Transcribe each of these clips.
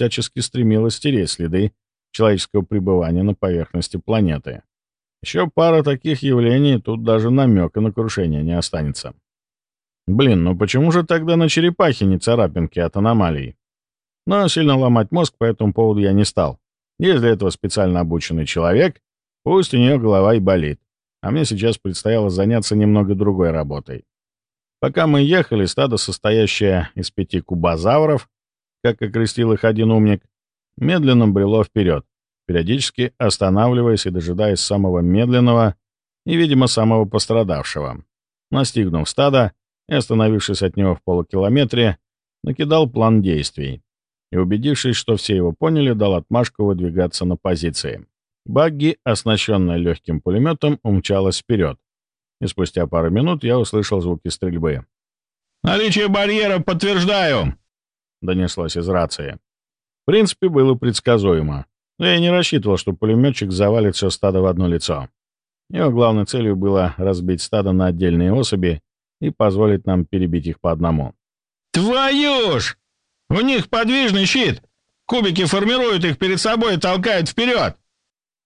всячески стремилась стереть следы человеческого пребывания на поверхности планеты. Еще пара таких явлений, тут даже намека на крушение не останется. Блин, ну почему же тогда на черепахе не царапинки от аномалий? Но сильно ломать мозг по этому поводу я не стал. Есть для этого специально обученный человек, пусть у нее голова и болит. А мне сейчас предстояло заняться немного другой работой. Пока мы ехали, стадо, состоящее из пяти кубозавров, как окрестил их один умник, медленно брело вперед, периодически останавливаясь и дожидаясь самого медленного и, видимо, самого пострадавшего. Настигнув стадо и остановившись от него в полукилометре, накидал план действий и, убедившись, что все его поняли, дал отмашку выдвигаться на позиции. Багги, оснащенная легким пулеметом, умчалась вперед, и спустя пару минут я услышал звуки стрельбы. «Наличие барьера подтверждаю!» — донеслось из рации. В принципе, было предсказуемо, но я не рассчитывал, что пулеметчик завалит все стадо в одно лицо. Его главной целью было разбить стадо на отдельные особи и позволить нам перебить их по одному. «Твою ж! У них подвижный щит! Кубики формируют их перед собой и толкают вперед!»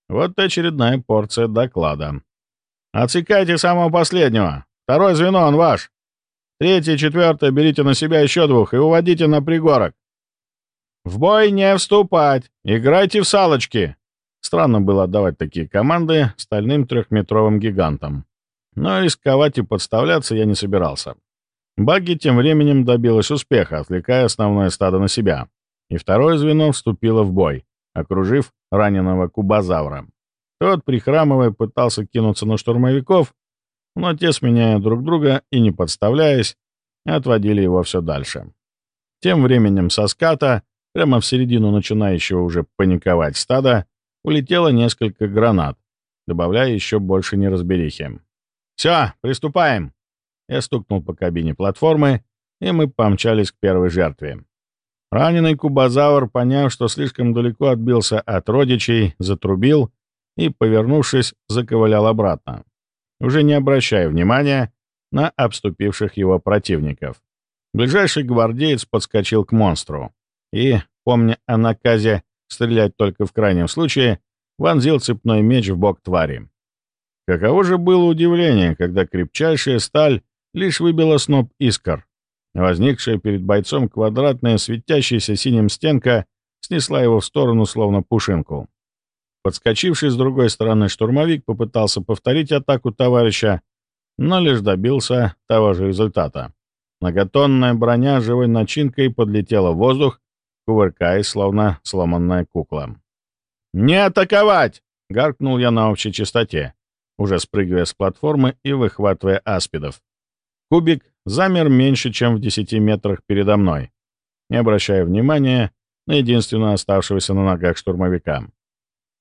Вот очередная порция доклада. «Отсекайте самого последнего! Второе звено, он ваш! Третье четвертое берите на себя еще двух и уводите на пригорок! В бой не вступать! Играйте в салочки!» Странно было отдавать такие команды стальным трехметровым гигантам. Но рисковать и подставляться я не собирался. Багги тем временем добилась успеха, отвлекая основное стадо на себя. И второе звено вступило в бой, окружив раненого кубозавра. Тот, прихрамывая, пытался кинуться на штурмовиков, но те, сменяя друг друга и не подставляясь, отводили его все дальше. Тем временем со ската, прямо в середину начинающего уже паниковать стада, улетело несколько гранат, добавляя еще больше неразберихи. «Все, приступаем!» Я стукнул по кабине платформы, и мы помчались к первой жертве. Раненый кубозавр, поняв, что слишком далеко отбился от родичей, затрубил и, повернувшись, заковылял обратно, уже не обращая внимания на обступивших его противников. Ближайший гвардеец подскочил к монстру и, помня о наказе стрелять только в крайнем случае, вонзил цепной меч в бок твари. Каково же было удивление, когда крепчайшая сталь лишь выбила сноп искр. Возникшая перед бойцом квадратная светящаяся синим стенка снесла его в сторону, словно пушинку. Подскочивший с другой стороны штурмовик попытался повторить атаку товарища, но лишь добился того же результата. Многотонная броня живой начинкой подлетела в воздух, кувыркаясь, словно сломанная кукла. «Не атаковать!» — гаркнул я на общей частоте уже спрыгивая с платформы и выхватывая аспидов. Кубик замер меньше, чем в 10 метрах передо мной, не обращая внимания на единственного оставшегося на ногах штурмовика.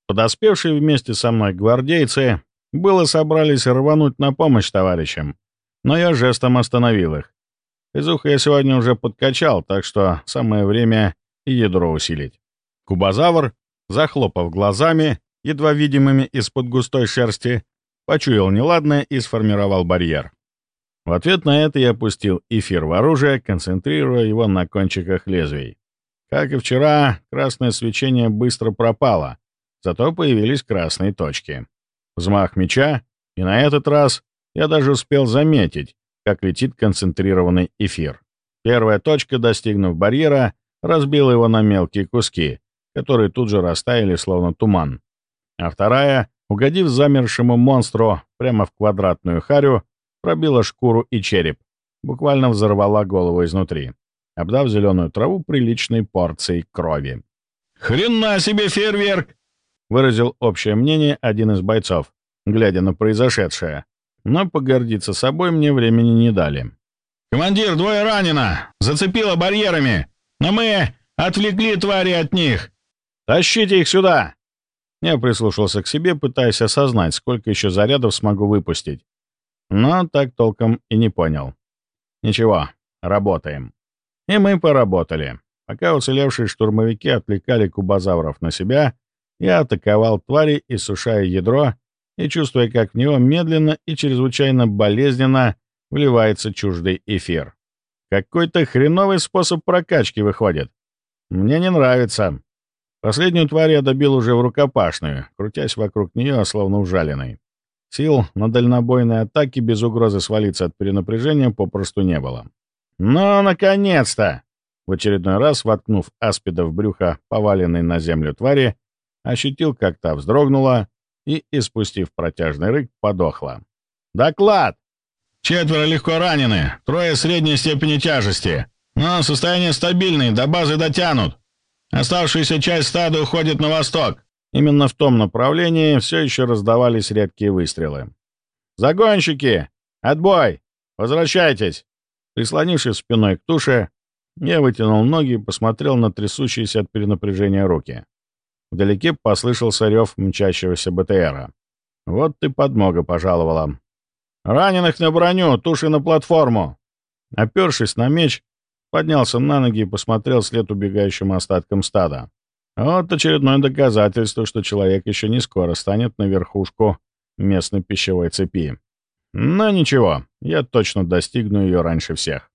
Подоспевшие вместе со мной гвардейцы было собрались рвануть на помощь товарищам, но я жестом остановил их. Физуха я сегодня уже подкачал, так что самое время и ядро усилить. Кубозавр, захлопав глазами, едва видимыми из-под густой шерсти, почуял неладное и сформировал барьер. В ответ на это я опустил эфир в оружие, концентрируя его на кончиках лезвий. Как и вчера, красное свечение быстро пропало, зато появились красные точки. Взмах меча, и на этот раз я даже успел заметить, как летит концентрированный эфир. Первая точка, достигнув барьера, разбила его на мелкие куски, которые тут же растаяли, словно туман. А вторая угодив замершему монстру прямо в квадратную харю, пробила шкуру и череп, буквально взорвала голову изнутри, обдав зеленую траву приличной порцией крови. «Хрена себе фейерверк!» — выразил общее мнение один из бойцов, глядя на произошедшее. Но погордиться собой мне времени не дали. «Командир, двое ранено! Зацепило барьерами! Но мы отвлекли твари от них!» «Тащите их сюда!» Я прислушался к себе, пытаясь осознать, сколько еще зарядов смогу выпустить. Но так толком и не понял. Ничего, работаем. И мы поработали. Пока уцелевшие штурмовики отвлекали кубозавров на себя, я атаковал твари, иссушая ядро и чувствуя, как в него медленно и чрезвычайно болезненно вливается чуждый эфир. Какой-то хреновый способ прокачки выходит. Мне не нравится. Последнюю тварь я добил уже в рукопашную, крутясь вокруг нее, словно ужаленный. Сил на дальнобойные атаки без угрозы свалиться от перенапряжения попросту не было. «Ну, наконец-то!» В очередной раз, воткнув аспида в брюхо поваленной на землю твари, ощутил, как та вздрогнула и, испустив протяжный рык, подохла. «Доклад!» «Четверо легко ранены, трое средней степени тяжести. Но состояние стабильное, до базы дотянут. Оставшаяся часть стада уходит на восток». Именно в том направлении все еще раздавались редкие выстрелы. «Загонщики! Отбой! Возвращайтесь!» Прислонившись спиной к туше, я вытянул ноги и посмотрел на трясущиеся от перенапряжения руки. Вдалеке послышался рев мчащегося БТРа. Вот ты подмога пожаловала. «Раненых на броню, туши на платформу!» Опершись на меч, поднялся на ноги и посмотрел след убегающим остаткам стада. Вот очередное доказательство, что человек еще не скоро станет на верхушку местной пищевой цепи. Но ничего, я точно достигну ее раньше всех.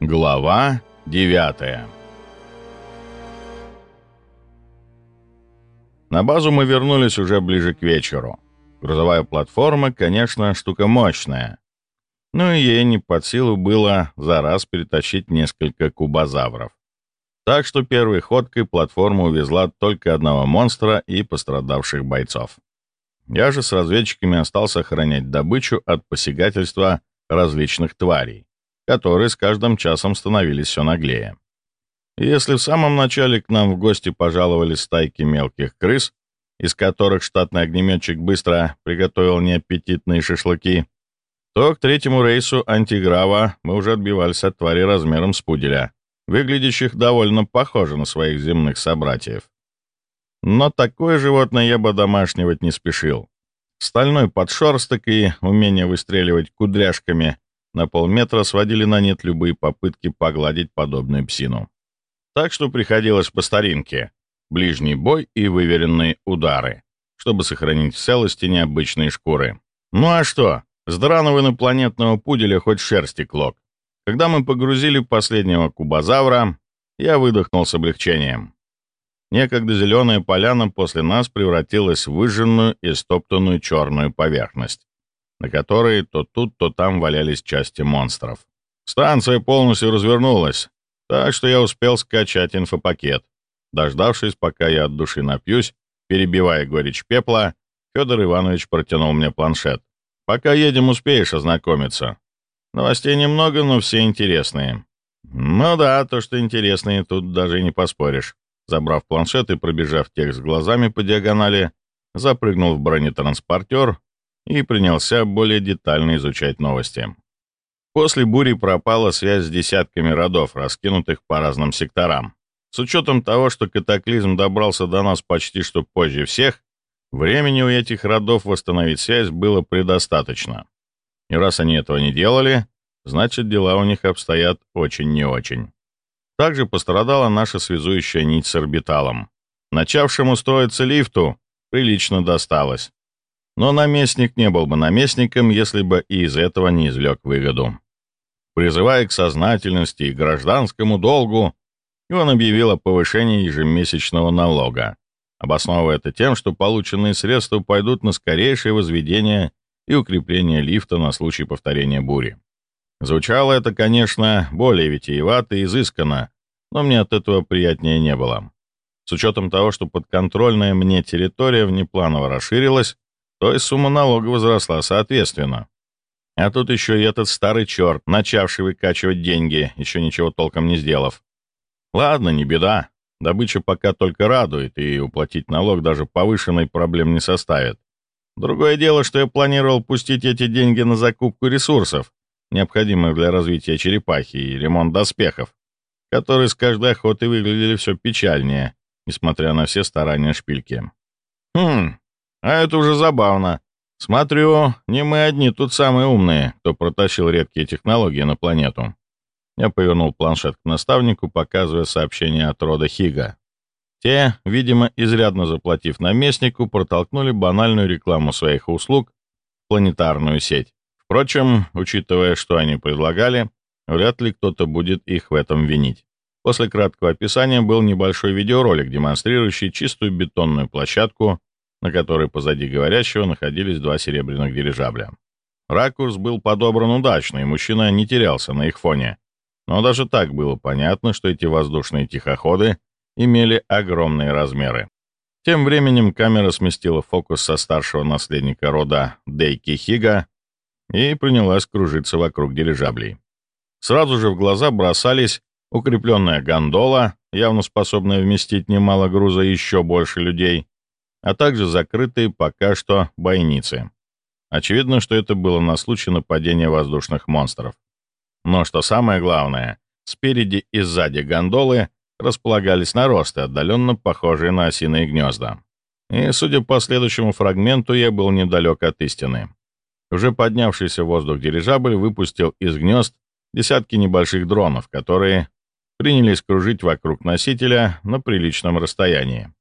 Глава девятая На базу мы вернулись уже ближе к вечеру. Грузовая платформа, конечно, штука мощная. Но и ей не под силу было за раз перетащить несколько кубозавров. Так что первой ходкой платформа увезла только одного монстра и пострадавших бойцов. Я же с разведчиками остался охранять добычу от посягательства различных тварей, которые с каждым часом становились все наглее. Если в самом начале к нам в гости пожаловали стайки мелких крыс, из которых штатный огнеметчик быстро приготовил неаппетитные шашлыки, то к третьему рейсу антиграва мы уже отбивались от твари размером с пуделя, выглядящих довольно похоже на своих земных собратьев. Но такое животное я бы домашнивать не спешил. Стальной подшерсток и умение выстреливать кудряшками на полметра сводили на нет любые попытки погладить подобную псину. Так что приходилось по старинке. Ближний бой и выверенные удары, чтобы сохранить в целости необычные шкуры. Ну а что? С драного инопланетного пуделя хоть шерсти клок. Когда мы погрузили последнего кубозавра, я выдохнул с облегчением. Некогда зеленая поляна после нас превратилась в выжженную и стоптанную черную поверхность, на которой то тут, то там валялись части монстров. Станция полностью развернулась, так что я успел скачать инфопакет. Дождавшись, пока я от души напьюсь, перебивая горечь пепла, Федор Иванович протянул мне планшет. «Пока едем, успеешь ознакомиться. Новостей немного, но все интересные». «Ну да, то, что интересные, тут даже и не поспоришь». Забрав планшет и пробежав текст глазами по диагонали, запрыгнул в бронетранспортер и принялся более детально изучать новости. После бури пропала связь с десятками родов, раскинутых по разным секторам. С учетом того, что катаклизм добрался до нас почти что позже всех, времени у этих родов восстановить связь было предостаточно. И раз они этого не делали, значит, дела у них обстоят очень не очень. Также пострадала наша связующая нить с орбиталом. Начавшему строиться лифту прилично досталось. Но наместник не был бы наместником, если бы и из этого не извлек выгоду. Призывая к сознательности и гражданскому долгу, он объявил о повышении ежемесячного налога, обосновывая это тем, что полученные средства пойдут на скорейшее возведение и укрепление лифта на случай повторения бури. Звучало это, конечно, более витиевато и изысканно, но мне от этого приятнее не было. С учетом того, что подконтрольная мне территория внепланово расширилась, то и сумма налога возросла соответственно. А тут еще и этот старый черт, начавший выкачивать деньги, еще ничего толком не сделав. Ладно, не беда. Добыча пока только радует, и уплатить налог даже повышенной проблем не составит. Другое дело, что я планировал пустить эти деньги на закупку ресурсов, необходимых для развития черепахи и ремонт доспехов, которые с каждой охоты выглядели все печальнее, несмотря на все старания шпильки. Хм, а это уже забавно. «Смотрю, не мы одни тут самые умные, кто протащил редкие технологии на планету». Я повернул планшет к наставнику, показывая сообщение от рода Хига. Те, видимо, изрядно заплатив наместнику, протолкнули банальную рекламу своих услуг в планетарную сеть. Впрочем, учитывая, что они предлагали, вряд ли кто-то будет их в этом винить. После краткого описания был небольшой видеоролик, демонстрирующий чистую бетонную площадку, на которой позади говорящего находились два серебряных дирижабля. Ракурс был подобран удачно, и мужчина не терялся на их фоне. Но даже так было понятно, что эти воздушные тихоходы имели огромные размеры. Тем временем камера сместила фокус со старшего наследника рода Дейки Хига и принялась кружиться вокруг дирижаблей. Сразу же в глаза бросались укрепленная гондола, явно способная вместить немало груза и еще больше людей, а также закрытые пока что бойницы. Очевидно, что это было на случай нападения воздушных монстров. Но что самое главное, спереди и сзади гондолы располагались наросты, отдаленно похожие на осиные гнезда. И, судя по следующему фрагменту, я был недалек от истины. Уже поднявшийся в воздух дирижабль выпустил из гнезд десятки небольших дронов, которые принялись кружить вокруг носителя на приличном расстоянии.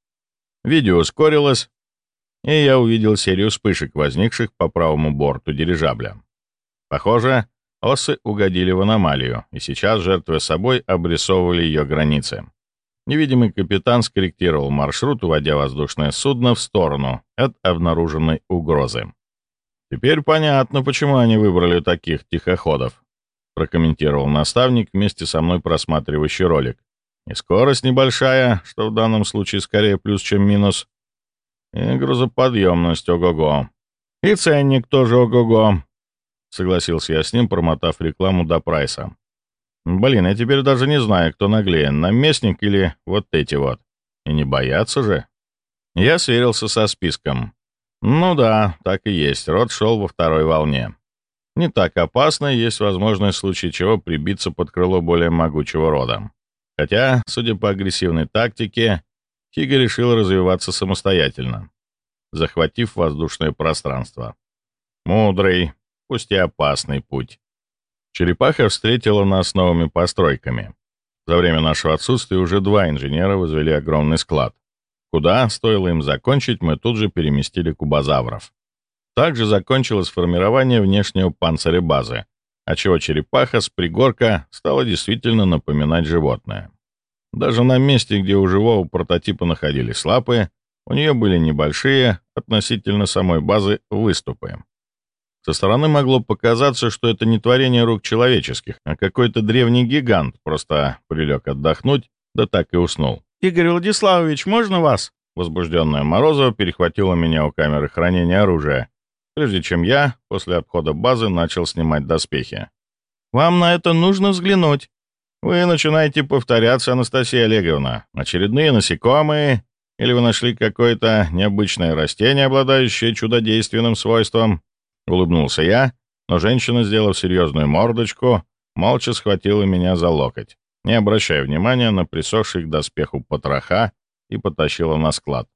Видео ускорилось, и я увидел серию вспышек, возникших по правому борту дирижабля. Похоже, осы угодили в аномалию, и сейчас, жертвуя собой, обрисовывали ее границы. Невидимый капитан скорректировал маршрут, уводя воздушное судно в сторону от обнаруженной угрозы. «Теперь понятно, почему они выбрали таких тихоходов», прокомментировал наставник, вместе со мной просматривающий ролик. И скорость небольшая, что в данном случае скорее плюс, чем минус. И грузоподъемность ого-го. И ценник тоже ого-го. Согласился я с ним, промотав рекламу до прайса. Блин, я теперь даже не знаю, кто наглее, наместник или вот эти вот. И не боятся же. Я сверился со списком. Ну да, так и есть, рот шел во второй волне. Не так опасно, есть возможность в случае чего прибиться под крыло более могучего рода. Хотя, судя по агрессивной тактике, Хига решил развиваться самостоятельно, захватив воздушное пространство. Мудрый, пусть и опасный путь. Черепаха встретила нас новыми постройками. За время нашего отсутствия уже два инженера возвели огромный склад. Куда, стоило им закончить, мы тут же переместили кубозавров. Также закончилось формирование внешнего панциря базы, отчего черепаха с пригорка стала действительно напоминать животное. Даже на месте, где у живого прототипа находились лапы, у нее были небольшие, относительно самой базы, выступы. Со стороны могло показаться, что это не творение рук человеческих, а какой-то древний гигант просто прилег отдохнуть, да так и уснул. «Игорь Владиславович, можно вас?» Возбужденная Морозова перехватила меня у камеры хранения оружия, прежде чем я, после обхода базы, начал снимать доспехи. «Вам на это нужно взглянуть. Вы начинаете повторяться, Анастасия Олеговна. Очередные насекомые, или вы нашли какое-то необычное растение, обладающее чудодейственным свойством?» Улыбнулся я, но женщина, сделав серьезную мордочку, молча схватила меня за локоть, не обращая внимания на присохший к доспеху потроха, и потащила на склад.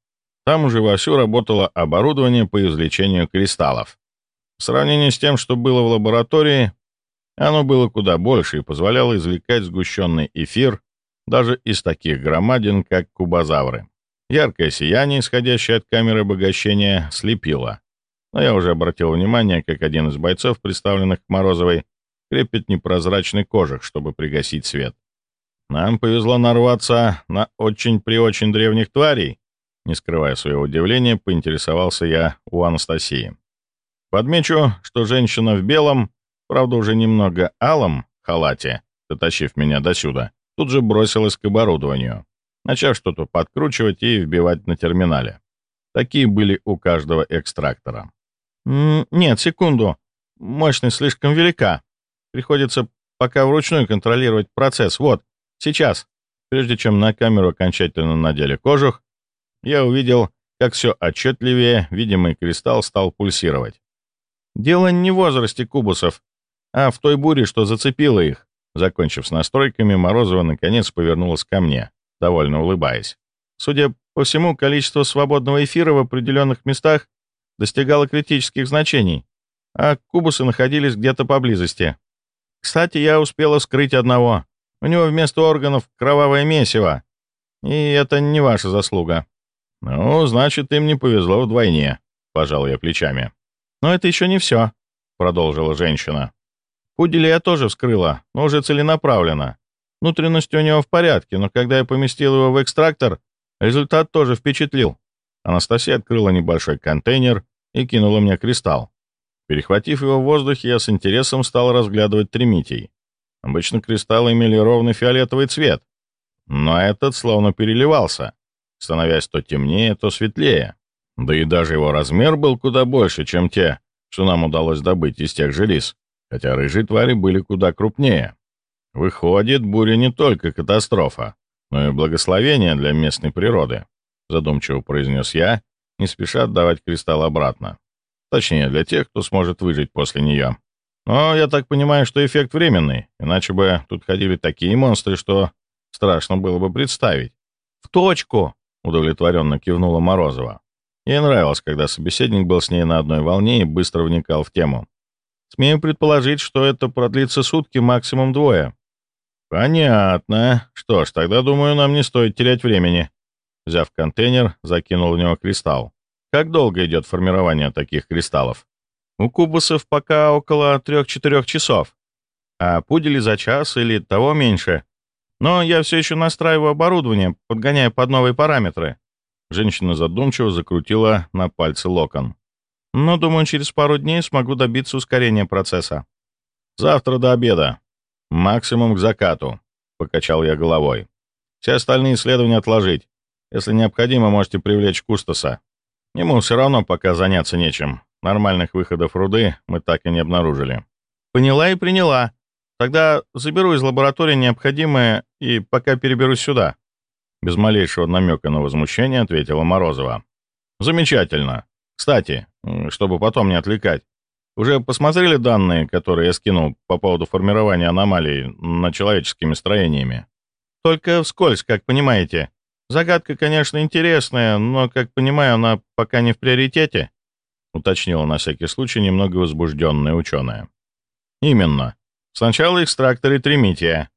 Там уже вовсю работало оборудование по извлечению кристаллов. В сравнении с тем, что было в лаборатории, оно было куда больше и позволяло извлекать сгущенный эфир даже из таких громадин, как кубозавры. Яркое сияние, исходящее от камеры обогащения, слепило. Но я уже обратил внимание, как один из бойцов, представленных к Морозовой, крепит непрозрачный кожух, чтобы пригасить свет. Нам повезло нарваться на очень-при-очень древних тварей, не скрывая своего удивления, поинтересовался я у Анастасии. Подмечу, что женщина в белом, правда уже немного алом, халате, дотащив меня до сюда, тут же бросилась к оборудованию, начав что-то подкручивать и вбивать на терминале. Такие были у каждого экстрактора. «Нет, секунду. Мощность слишком велика. Приходится пока вручную контролировать процесс. Вот, сейчас». Прежде чем на камеру окончательно надели кожух, я увидел, как все отчетливее видимый кристалл стал пульсировать. Дело не в возрасте кубусов, а в той буре, что зацепило их. Закончив с настройками, Морозова наконец повернулась ко мне, довольно улыбаясь. Судя по всему, количество свободного эфира в определенных местах достигало критических значений, а кубусы находились где-то поблизости. Кстати, я успела скрыть одного. У него вместо органов кровавое месиво, И это не ваша заслуга». «Ну, значит, им не повезло вдвойне», — пожал я плечами. «Но это еще не все», — продолжила женщина. «Пуделя я тоже вскрыла, но уже целенаправленно. Внутренность у него в порядке, но когда я поместил его в экстрактор, результат тоже впечатлил. Анастасия открыла небольшой контейнер и кинула мне кристалл. Перехватив его в воздухе, я с интересом стал разглядывать тримитий. Обычно кристаллы имели ровный фиолетовый цвет, но этот словно переливался, становясь то темнее, то светлее. Да и даже его размер был куда больше, чем те, что нам удалось добыть из тех же лис, хотя рыжие твари были куда крупнее. Выходит, буря не только катастрофа, но и благословение для местной природы, задумчиво произнес я, не спеша отдавать кристалл обратно. Точнее, для тех, кто сможет выжить после нее. Но я так понимаю, что эффект временный, иначе бы тут ходили такие монстры, что страшно было бы представить. «В точку!» — удовлетворенно кивнула Морозова. Ей нравилось, когда собеседник был с ней на одной волне и быстро вникал в тему. «Смею предположить, что это продлится сутки, максимум двое». «Понятно. Что ж, тогда, думаю, нам не стоит терять времени». Взяв контейнер, закинул в него кристалл. «Как долго идет формирование таких кристаллов?» У кубусов пока около трех-четырех часов, а пудели за час или того меньше. Но я все еще настраиваю оборудование, подгоняя под новые параметры. Женщина задумчиво закрутила на пальце локон. Но, думаю, через пару дней смогу добиться ускорения процесса. Завтра до обеда. Максимум к закату, — покачал я головой. Все остальные исследования отложить. Если необходимо, можете привлечь Кустоса. Ему все равно пока заняться нечем. Нормальных выходов руды мы так и не обнаружили. Поняла и приняла. Тогда заберу из лаборатории необходимое и пока переберусь сюда. Без малейшего намека на возмущение ответила Морозова. Замечательно. Кстати, чтобы потом не отвлекать, уже посмотрели данные, которые я скинул по поводу формирования аномалий над человеческими строениями? Только вскользь, как понимаете. Загадка, конечно, интересная, но, как понимаю, она пока не в приоритете. — уточнила на всякий случай немного возбужденная ученая. «Именно. Сначала экстрактор и тримития,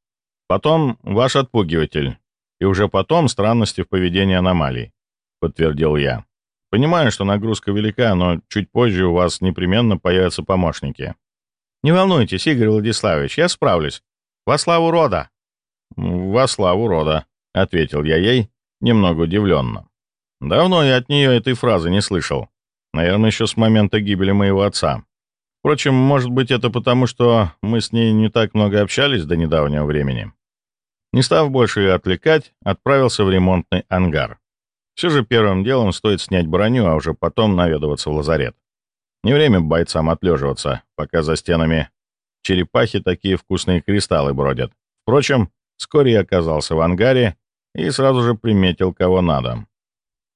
потом ваш отпугиватель, и уже потом странности в поведении аномалий», — подтвердил я. «Понимаю, что нагрузка велика, но чуть позже у вас непременно появятся помощники». «Не волнуйтесь, Игорь Владиславович, я справлюсь. Во славу рода!» «Во славу рода», — ответил я ей, немного удивленно. Давно я от нее этой фразы не слышал. Наверное, еще с момента гибели моего отца. Впрочем, может быть, это потому, что мы с ней не так много общались до недавнего времени. Не став больше ее отвлекать, отправился в ремонтный ангар. Все же первым делом стоит снять броню, а уже потом наведываться в лазарет. Не время бойцам отлеживаться, пока за стенами черепахи такие вкусные кристаллы бродят. Впрочем, вскоре я оказался в ангаре и сразу же приметил, кого надо.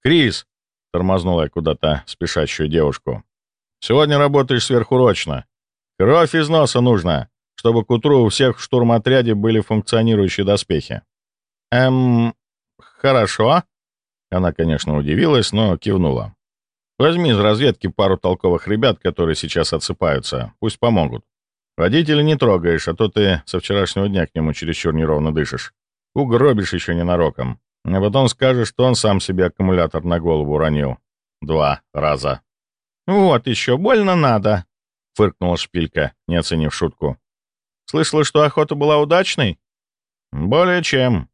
«Крис, — тормознула я куда-то спешащую девушку. «Сегодня работаешь сверхурочно. Кровь из носа нужно, чтобы к утру у всех в штурмотряде были функционирующие доспехи». «Эм, хорошо». Она, конечно, удивилась, но кивнула. «Возьми из разведки пару толковых ребят, которые сейчас отсыпаются. Пусть помогут. Водителя не трогаешь, а то ты со вчерашнего дня к нему чересчур неровно дышишь. Угробишь еще ненароком. А потом скажешь, что он сам себе аккумулятор на голову уронил. Два раза. «Вот еще, больно надо», — фыркнула шпилька, не оценив шутку. «Слышала, что охота была удачной?» «Более чем.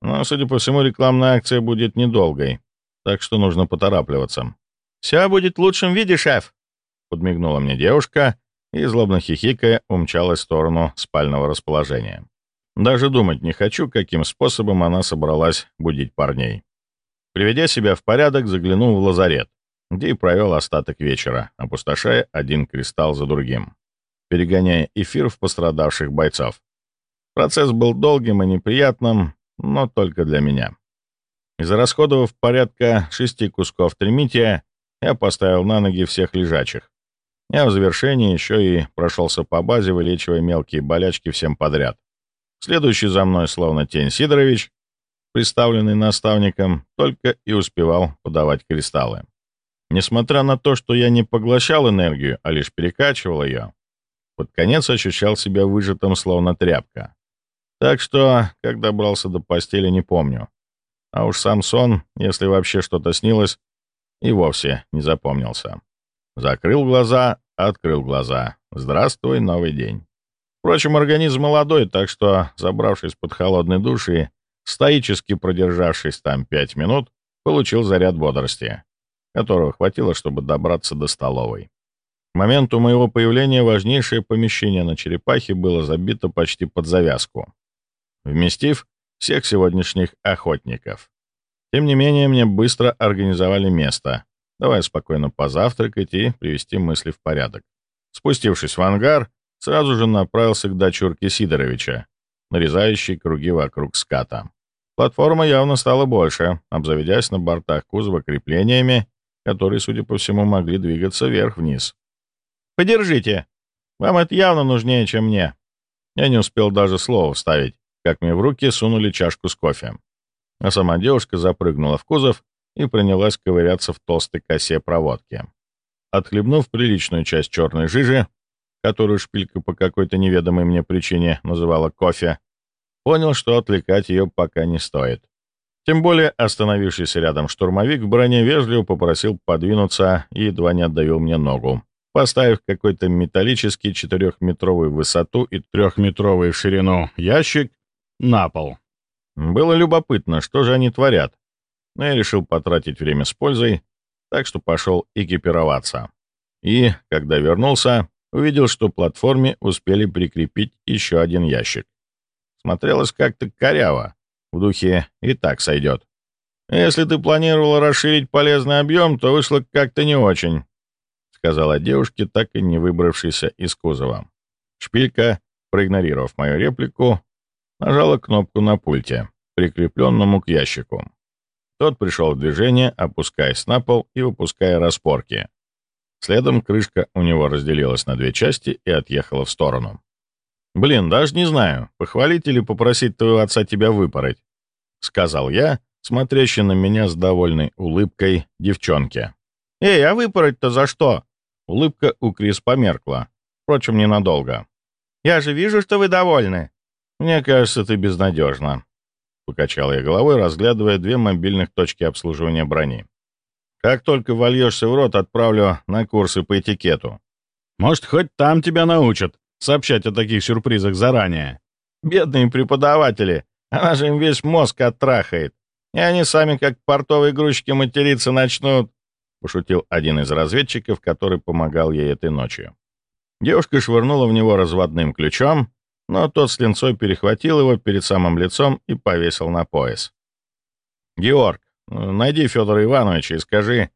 Но, судя по всему, рекламная акция будет недолгой, так что нужно поторапливаться». «Все будет в лучшем виде, шеф», — подмигнула мне девушка и, злобно хихикая, умчалась в сторону спального расположения. Даже думать не хочу, каким способом она собралась будить парней. Приведя себя в порядок, заглянул в лазарет, где и провел остаток вечера, опустошая один кристалл за другим, перегоняя эфир в пострадавших бойцов. Процесс был долгим и неприятным, но только для меня. Израсходовав порядка шести кусков тремития, я поставил на ноги всех лежачих. Я в завершении еще и прошелся по базе, вылечивая мелкие болячки всем подряд. Следующий за мной, словно тень Сидорович, представленный наставником, только и успевал подавать кристаллы. Несмотря на то, что я не поглощал энергию, а лишь перекачивал ее, под конец ощущал себя выжатым, словно тряпка. Так что, как добрался до постели, не помню. а уж сам сон, если вообще что-то снилось, и вовсе не запомнился. Закрыл глаза, открыл глаза. Здравствуй, новый день. Впрочем, организм молодой, так что, забравшись под холодный душ и стоически продержавшись там пять минут, получил заряд бодрости, которого хватило, чтобы добраться до столовой. К моменту моего появления важнейшее помещение на черепахе было забито почти под завязку, вместив всех сегодняшних охотников. Тем не менее, мне быстро организовали место, давая спокойно позавтракать и привести мысли в порядок. Спустившись в ангар, сразу же направился к дочурке Сидоровича, нарезающей круги вокруг ската. Платформа явно стала больше, обзаведясь на бортах кузова креплениями, которые, судя по всему, могли двигаться вверх-вниз. «Подержите! Вам это явно нужнее, чем мне!» Я не успел даже слова вставить, как мне в руки сунули чашку с кофе. А сама девушка запрыгнула в кузов и принялась ковыряться в толстой косе проводки. Отхлебнув приличную часть черной жижи, которую шпилька по какой-то неведомой мне причине называла кофе, понял, что отвлекать ее пока не стоит. Тем более остановившийся рядом штурмовик в броне вежливо попросил подвинуться и едва не отдавил мне ногу, поставив какой-то металлический четырехметровый в высоту и трехметровый в ширину ящик на пол. Было любопытно, что же они творят, но я решил потратить время с пользой, так что пошел экипироваться. И, когда вернулся, увидел, что платформе успели прикрепить еще один ящик. Смотрелось как-то коряво, в духе «и так сойдет». «Если ты планировал расширить полезный объем, то вышло как-то не очень», — сказала девушке, так и не выбравшейся из кузова. Шпилька, проигнорировав мою реплику, нажала кнопку на пульте, прикрепленному к ящику. Тот пришел в движение, опускаясь на пол и выпуская распорки. Следом крышка у него разделилась на две части и отъехала в сторону. «Блин, даже не знаю, похвалить или попросить твоего отца тебя выпороть», — сказал я, смотрящий на меня с довольной улыбкой девчонке. «Эй, а выпороть-то за что?» Улыбка у Крис померкла, впрочем, ненадолго. «Я же вижу, что вы довольны. «Мне кажется, ты безнадежна», — покачал я головой, разглядывая две мобильных точки обслуживания брони. «Как только вольешься в рот, отправлю на курсы по этикету. Может, хоть там тебя научат сообщать о таких сюрпризах заранее. Бедные преподаватели, она же им весь мозг оттрахает, и они сами, как портовые грузчики, материться начнут», — пошутил один из разведчиков, который помогал ей этой ночью. Девушка швырнула в него разводным ключом, но тот с линцой перехватил его перед самым лицом и повесил на пояс. «Георг, найди Федора Ивановича и скажи,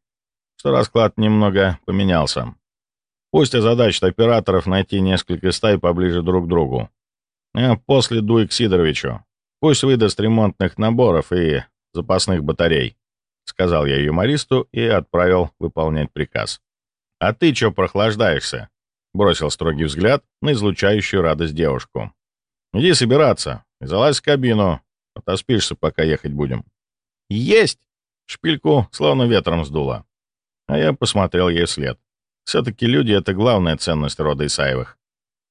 что расклад немного поменялся. Пусть озадачит операторов найти несколько стай поближе друг к другу. А после дуй к Сидоровичу. Пусть выдаст ремонтных наборов и запасных батарей», — сказал я юмористу и отправил выполнять приказ. «А ты чё прохлаждаешься?» Бросил строгий взгляд на излучающую радость девушку. «Иди собираться и залазь в кабину, отоспишься, пока ехать будем». «Есть!» Шпильку словно ветром сдуло. А я посмотрел ей вслед. Все-таки люди — это главная ценность рода Исаевых.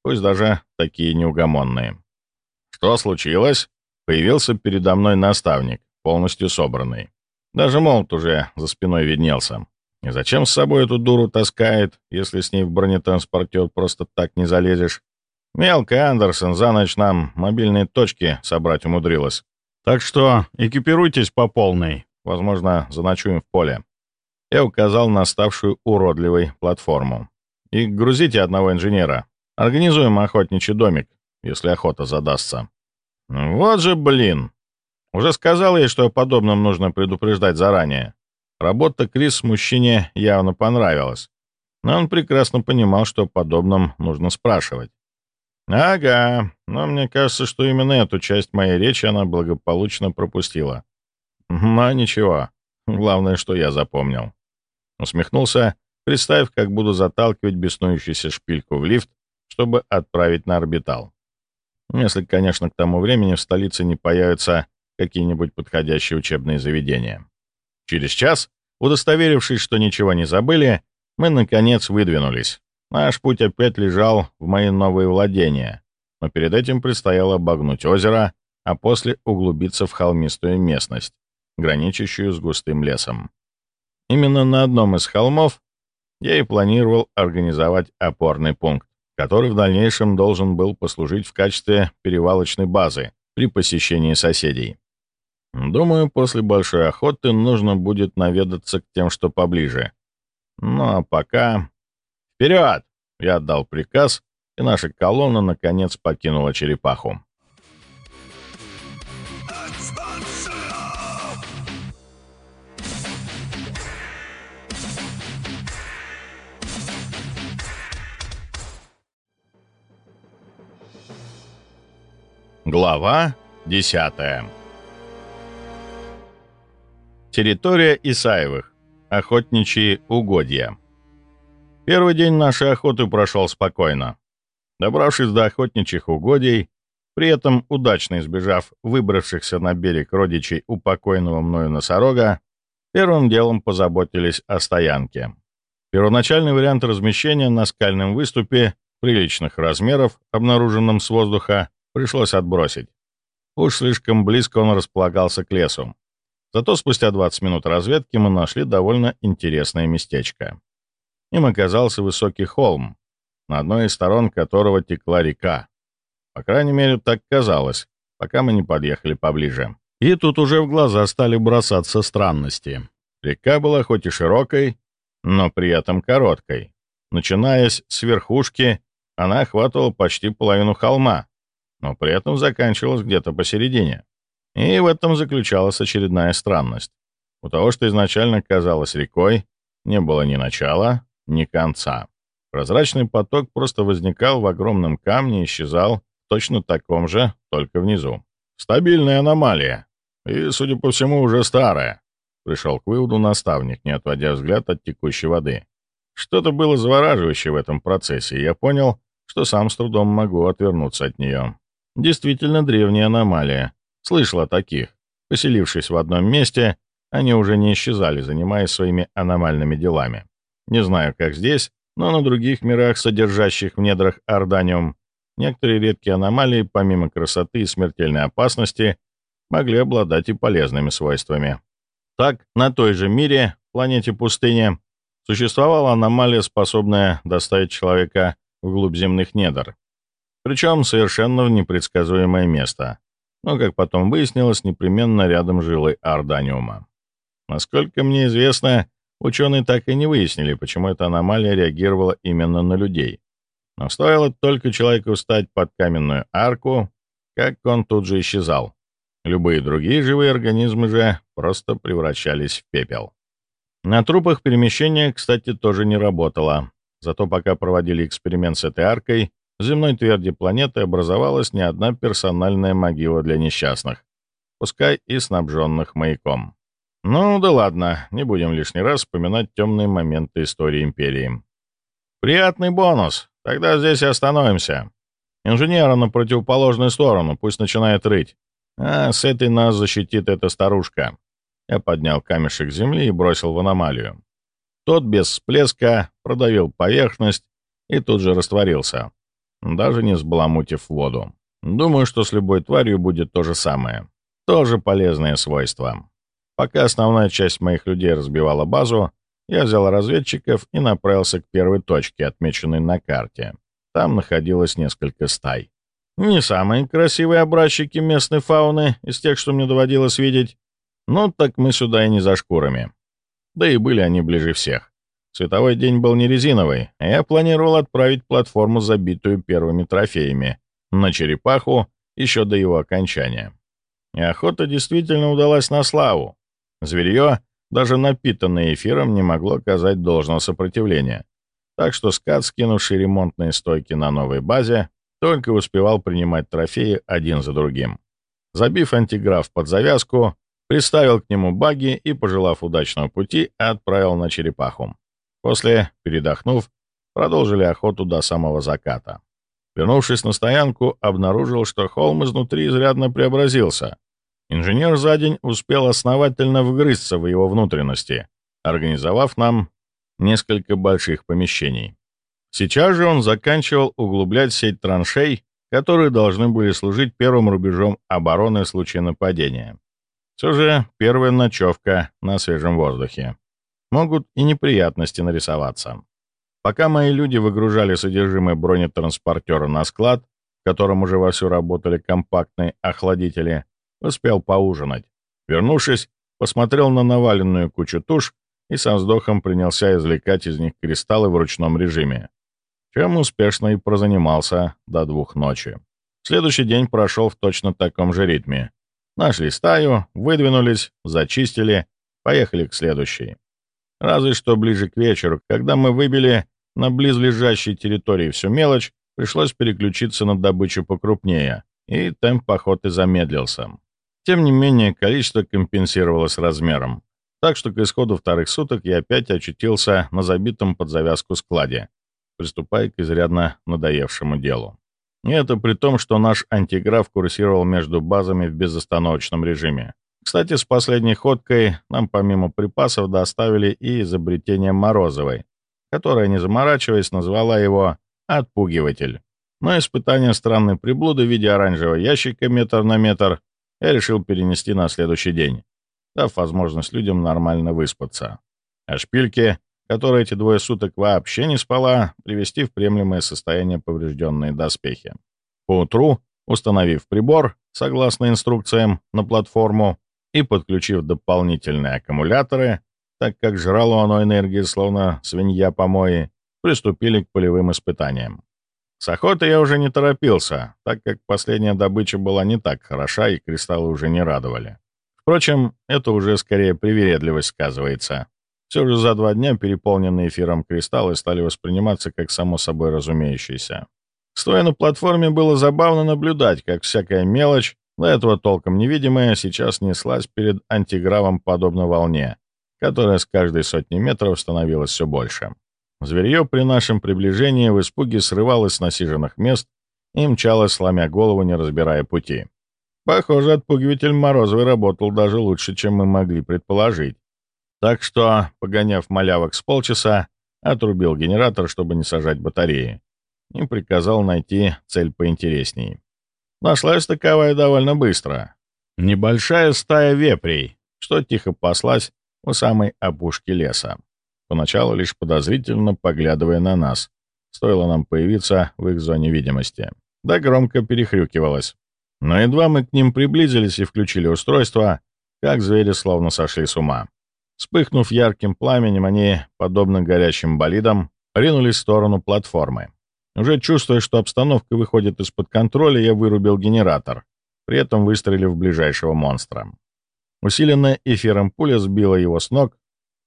Пусть даже такие неугомонные. Что случилось? Появился передо мной наставник, полностью собранный. Даже молот уже за спиной виднелся. И зачем с собой эту дуру таскает, если с ней в бронетранспортер просто так не залезешь? Мелкая Андерсон за ночь нам мобильные точки собрать умудрилась. Так что экипируйтесь по полной. Возможно, заночуем в поле. Я указал на ставшую уродливой платформу. И грузите одного инженера. Организуем охотничий домик, если охота задастся. Вот же блин! Уже сказал ей, что о подобном нужно предупреждать заранее. Работа Крис мужчине явно понравилась, но он прекрасно понимал, что подобном нужно спрашивать. «Ага, но мне кажется, что именно эту часть моей речи она благополучно пропустила. Но ничего, главное, что я запомнил». Усмехнулся, представив, как буду заталкивать беснующуюся шпильку в лифт, чтобы отправить на орбитал. Если, конечно, к тому времени в столице не появятся какие-нибудь подходящие учебные заведения. Через час, удостоверившись, что ничего не забыли, мы, наконец, выдвинулись. Наш путь опять лежал в мои новые владения, но перед этим предстояло обогнуть озеро, а после углубиться в холмистую местность, граничащую с густым лесом. Именно на одном из холмов я и планировал организовать опорный пункт, который в дальнейшем должен был послужить в качестве перевалочной базы при посещении соседей. Думаю, после большой охоты нужно будет наведаться к тем, что поближе. Ну а пока... Вперед! Я отдал приказ, и наша колонна наконец покинула черепаху. Глава 10 Территория Исаевых. Охотничьи угодья. Первый день нашей охоты прошел спокойно. Добравшись до охотничьих угодий, при этом удачно избежав выбравшихся на берег родичей упокойного мною носорога, первым делом позаботились о стоянке. Первоначальный вариант размещения на скальном выступе приличных размеров, обнаруженном с воздуха, пришлось отбросить. Уж слишком близко он располагался к лесу. Зато спустя 20 минут разведки мы нашли довольно интересное местечко. Им оказался высокий холм, на одной из сторон которого текла река. По крайней мере, так казалось, пока мы не подъехали поближе. И тут уже в глаза стали бросаться странности. Река была хоть и широкой, но при этом короткой. Начинаясь с верхушки, она охватывала почти половину холма, но при этом заканчивалась где-то посередине. И в этом заключалась очередная странность. У того, что изначально казалось рекой, не было ни начала, ни конца. Прозрачный поток просто возникал в огромном камне и исчезал в точно таком же, только внизу. Стабильная аномалия. И, судя по всему, уже старая. Пришел к выводу наставник, не отводя взгляд от текущей воды. Что-то было завораживающее в этом процессе, и я понял, что сам с трудом могу отвернуться от нее. Действительно древняя аномалия. Слышал о таких. Поселившись в одном месте, они уже не исчезали, занимаясь своими аномальными делами. Не знаю, как здесь, но на других мирах, содержащих в недрах Орданиум, некоторые редкие аномалии, помимо красоты и смертельной опасности, могли обладать и полезными свойствами. Так, на той же мире, планете пустыни, существовала аномалия, способная доставить человека вглубь земных недр. Причем совершенно в непредсказуемое место. Но, как потом выяснилось, непременно рядом жилой Орданиума. Насколько мне известно, ученые так и не выяснили, почему эта аномалия реагировала именно на людей. Но стоило только человеку встать под каменную арку, как он тут же исчезал. Любые другие живые организмы же просто превращались в пепел. На трупах перемещение, кстати, тоже не работало. Зато пока проводили эксперимент с этой аркой, земной тверди планеты образовалась не одна персональная могила для несчастных, пускай и снабженных маяком. Ну да ладно, не будем лишний раз вспоминать темные моменты истории Империи. Приятный бонус, тогда здесь и остановимся. Инженера на противоположную сторону, пусть начинает рыть. А с этой нас защитит эта старушка. Я поднял камешек земли и бросил в аномалию. Тот без всплеска продавил поверхность и тут же растворился даже не сбаламутив воду. Думаю, что с любой тварью будет то же самое. Тоже полезное свойство. Пока основная часть моих людей разбивала базу, я взял разведчиков и направился к первой точке, отмеченной на карте. Там находилось несколько стай. Не самые красивые образчики местной фауны из тех, что мне доводилось видеть. Ну, так мы сюда и не за шкурами. Да и были они ближе всех. Световой день был не резиновый, а я планировал отправить платформу, забитую первыми трофеями, на черепаху еще до его окончания. И охота действительно удалась на славу. Зверье, даже напитанное эфиром, не могло оказать должного сопротивления. Так что скат, скинувший ремонтные стойки на новой базе, только успевал принимать трофеи один за другим. Забив антиграф под завязку, приставил к нему баги и, пожелав удачного пути, отправил на черепаху. После, передохнув, продолжили охоту до самого заката. Вернувшись на стоянку, обнаружил, что холм изнутри изрядно преобразился. Инженер за день успел основательно вгрызться в его внутренности, организовав нам несколько больших помещений. Сейчас же он заканчивал углублять сеть траншей, которые должны были служить первым рубежом обороны в случае нападения. Все же первая ночевка на свежем воздухе. Могут и неприятности нарисоваться. Пока мои люди выгружали содержимое бронетранспортера на склад, в котором уже вовсю работали компактные охладители, успел поужинать. Вернувшись, посмотрел на наваленную кучу туш и со вздохом принялся извлекать из них кристаллы в ручном режиме, чем успешно и прозанимался до двух ночи. Следующий день прошел в точно таком же ритме. Нашли стаю, выдвинулись, зачистили, поехали к следующей. Разве что ближе к вечеру, когда мы выбили на близлежащей территории всю мелочь, пришлось переключиться на добычу покрупнее, и темп охоты замедлился. Тем не менее, количество компенсировалось размером. Так что к исходу вторых суток я опять очутился на забитом под завязку складе, приступая к изрядно надоевшему делу. И это при том, что наш антиграф курсировал между базами в безостановочном режиме. Кстати, с последней ходкой нам помимо припасов доставили и изобретение Морозовой, которая, не заморачиваясь, назвала его «отпугиватель». Но испытание странной приблуды в виде оранжевого ящика метр на метр я решил перенести на следующий день, дав возможность людям нормально выспаться. А шпильки, которые эти двое суток вообще не спала, привести в приемлемое состояние поврежденные доспехи. Поутру, установив прибор, согласно инструкциям, на платформу и подключив дополнительные аккумуляторы, так как жрало оно энергии, словно свинья помои, приступили к полевым испытаниям. С охотой я уже не торопился, так как последняя добыча была не так хороша, и кристаллы уже не радовали. Впрочем, это уже скорее привередливость сказывается. Все же за два дня переполненные эфиром кристаллы стали восприниматься как само собой разумеющиеся. Стоя на платформе, было забавно наблюдать, как всякая мелочь, до этого толком невидимая, сейчас неслась перед антигравом подобно волне, которая с каждой сотни метров становилась все больше. Зверье при нашем приближении в испуге срывалось с насиженных мест и мчалось, сломя голову, не разбирая пути. Похоже, отпугиватель Морозовой работал даже лучше, чем мы могли предположить. Так что, погоняв малявок с полчаса, отрубил генератор, чтобы не сажать батареи, и приказал найти цель поинтересней. Нашлась таковая довольно быстро. Небольшая стая вепрей, что тихо паслась у самой опушки леса поначалу лишь подозрительно поглядывая на нас. Стоило нам появиться в их зоне видимости. Да громко перехрюкивалось. Но едва мы к ним приблизились и включили устройство, как звери словно сошли с ума. Вспыхнув ярким пламенем, они, подобно горящим болидам, ринулись в сторону платформы. Уже чувствуя, что обстановка выходит из-под контроля, я вырубил генератор, при этом выстрелив в ближайшего монстра. Усиленная эфиром пуля сбила его с ног,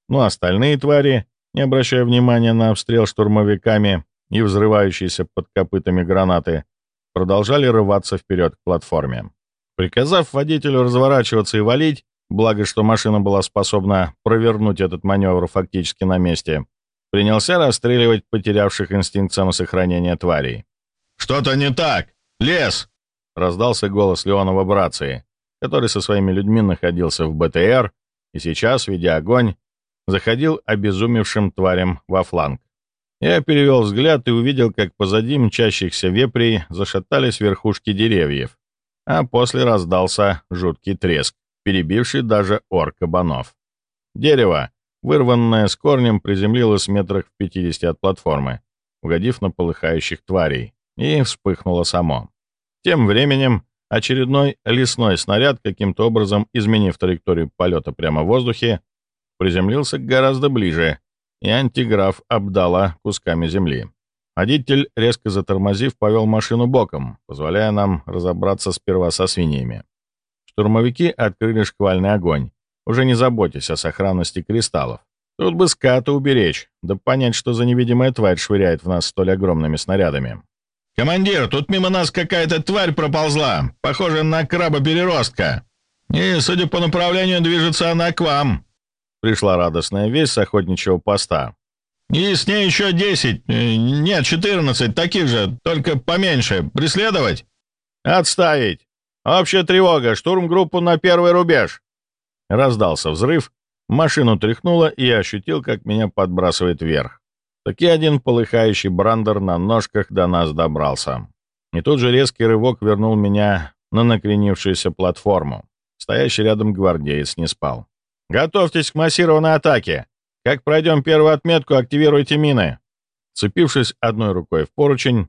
но остальные твари, не обращая внимания на обстрел штурмовиками и взрывающиеся под копытами гранаты, продолжали рываться вперед к платформе. Приказав водителю разворачиваться и валить, благо что машина была способна провернуть этот маневр фактически на месте, принялся расстреливать потерявших инстинкт самосохранения тварей. «Что-то не так! Лес!» — раздался голос Леонова братцы, который со своими людьми находился в БТР и сейчас, ведя огонь, заходил обезумевшим тварям во фланг. Я перевел взгляд и увидел, как позади мчащихся вепрей зашатались верхушки деревьев, а после раздался жуткий треск, перебивший даже ор кабанов. Дерево, вырванное с корнем, приземлилось метрах в 50 от платформы, угодив на полыхающих тварей, и вспыхнуло само. Тем временем очередной лесной снаряд, каким-то образом изменив траекторию полета прямо в воздухе, приземлился гораздо ближе, и антиграф обдала кусками земли. Водитель, резко затормозив, повел машину боком, позволяя нам разобраться сперва со свиньями. Штурмовики открыли шквальный огонь, уже не заботясь о сохранности кристаллов. Тут бы ската уберечь, да понять, что за невидимая тварь швыряет в нас столь огромными снарядами. «Командир, тут мимо нас какая-то тварь проползла, похожая на краба-переростка. И, судя по направлению, движется она к вам», Пришла радостная весть с охотничьего поста. «И с ней еще десять, э, нет, четырнадцать таких же, только поменьше. Преследовать?» «Отставить! Общая тревога, штурмгруппу на первый рубеж!» Раздался взрыв, машину тряхнуло, и я ощутил, как меня подбрасывает вверх. Таки один полыхающий брандер на ножках до нас добрался. И тут же резкий рывок вернул меня на накренившуюся платформу. Стоящий рядом гвардеец не спал. «Готовьтесь к массированной атаке! Как пройдем первую отметку, активируйте мины!» Цепившись одной рукой в поручень,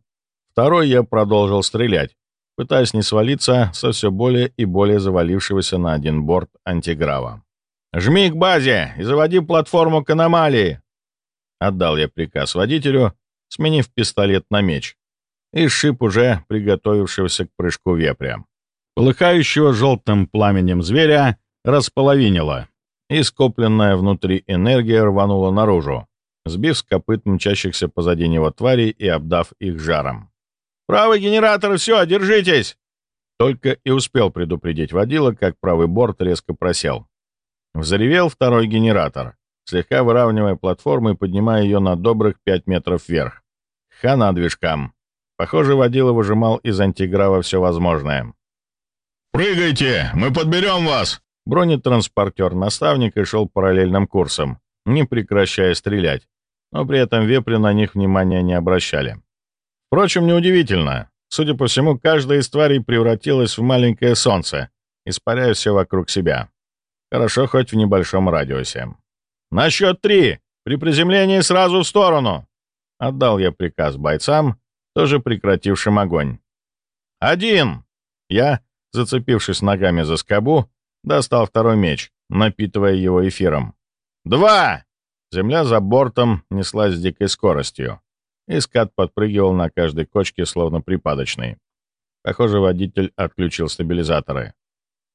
второй я продолжил стрелять, пытаясь не свалиться со все более и более завалившегося на один борт антиграва. «Жми к базе и заводи платформу к аномалии!» Отдал я приказ водителю, сменив пистолет на меч, и шип уже приготовившегося к прыжку вепря. Полыхающего желтым пламенем зверя располовинило, и скопленная внутри энергия рванула наружу, сбив с копыт мчащихся позади него тварей и обдав их жаром. «Правый генератор, все, держитесь!» Только и успел предупредить водила, как правый борт резко просел. Взревел второй генератор, слегка выравнивая платформу и поднимая ее на добрых пять метров вверх. Хана движкам. Похоже, водила выжимал из антиграва все возможное. «Прыгайте! Мы подберем вас!» Бронетранспортер наставника шел параллельным курсом, не прекращая стрелять, но при этом вепри на них внимания не обращали. Впрочем, неудивительно. Судя по всему, каждая из тварей превратилась в маленькое солнце, испаряя все вокруг себя. Хорошо хоть в небольшом радиусе. «На счет три! При приземлении сразу в сторону!» Отдал я приказ бойцам, тоже прекратившим огонь. «Один!» Я, зацепившись ногами за скобу, достал второй меч, напитывая его эфиром. «Два!» Земля за бортом неслась с дикой скоростью, и скат подпрыгивал на каждой кочке, словно припадочный. Похоже, водитель отключил стабилизаторы.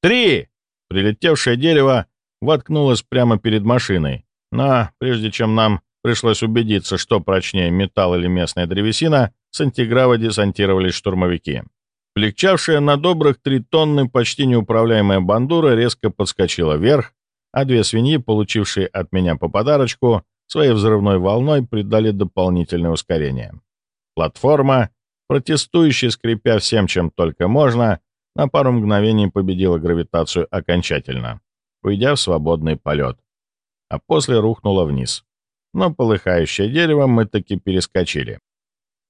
«Три!» Прилетевшее дерево воткнулось прямо перед машиной, но прежде чем нам пришлось убедиться, что прочнее металл или местная древесина, с антиграва десантировались штурмовики. Плегчавшая на добрых три тонны почти неуправляемая бандура резко подскочила вверх, а две свиньи, получившие от меня по подарочку, своей взрывной волной придали дополнительное ускорение. Платформа, протестующая, скрипя всем, чем только можно, на пару мгновений победила гравитацию окончательно, уйдя в свободный полет, а после рухнула вниз. Но полыхающее дерево мы таки перескочили.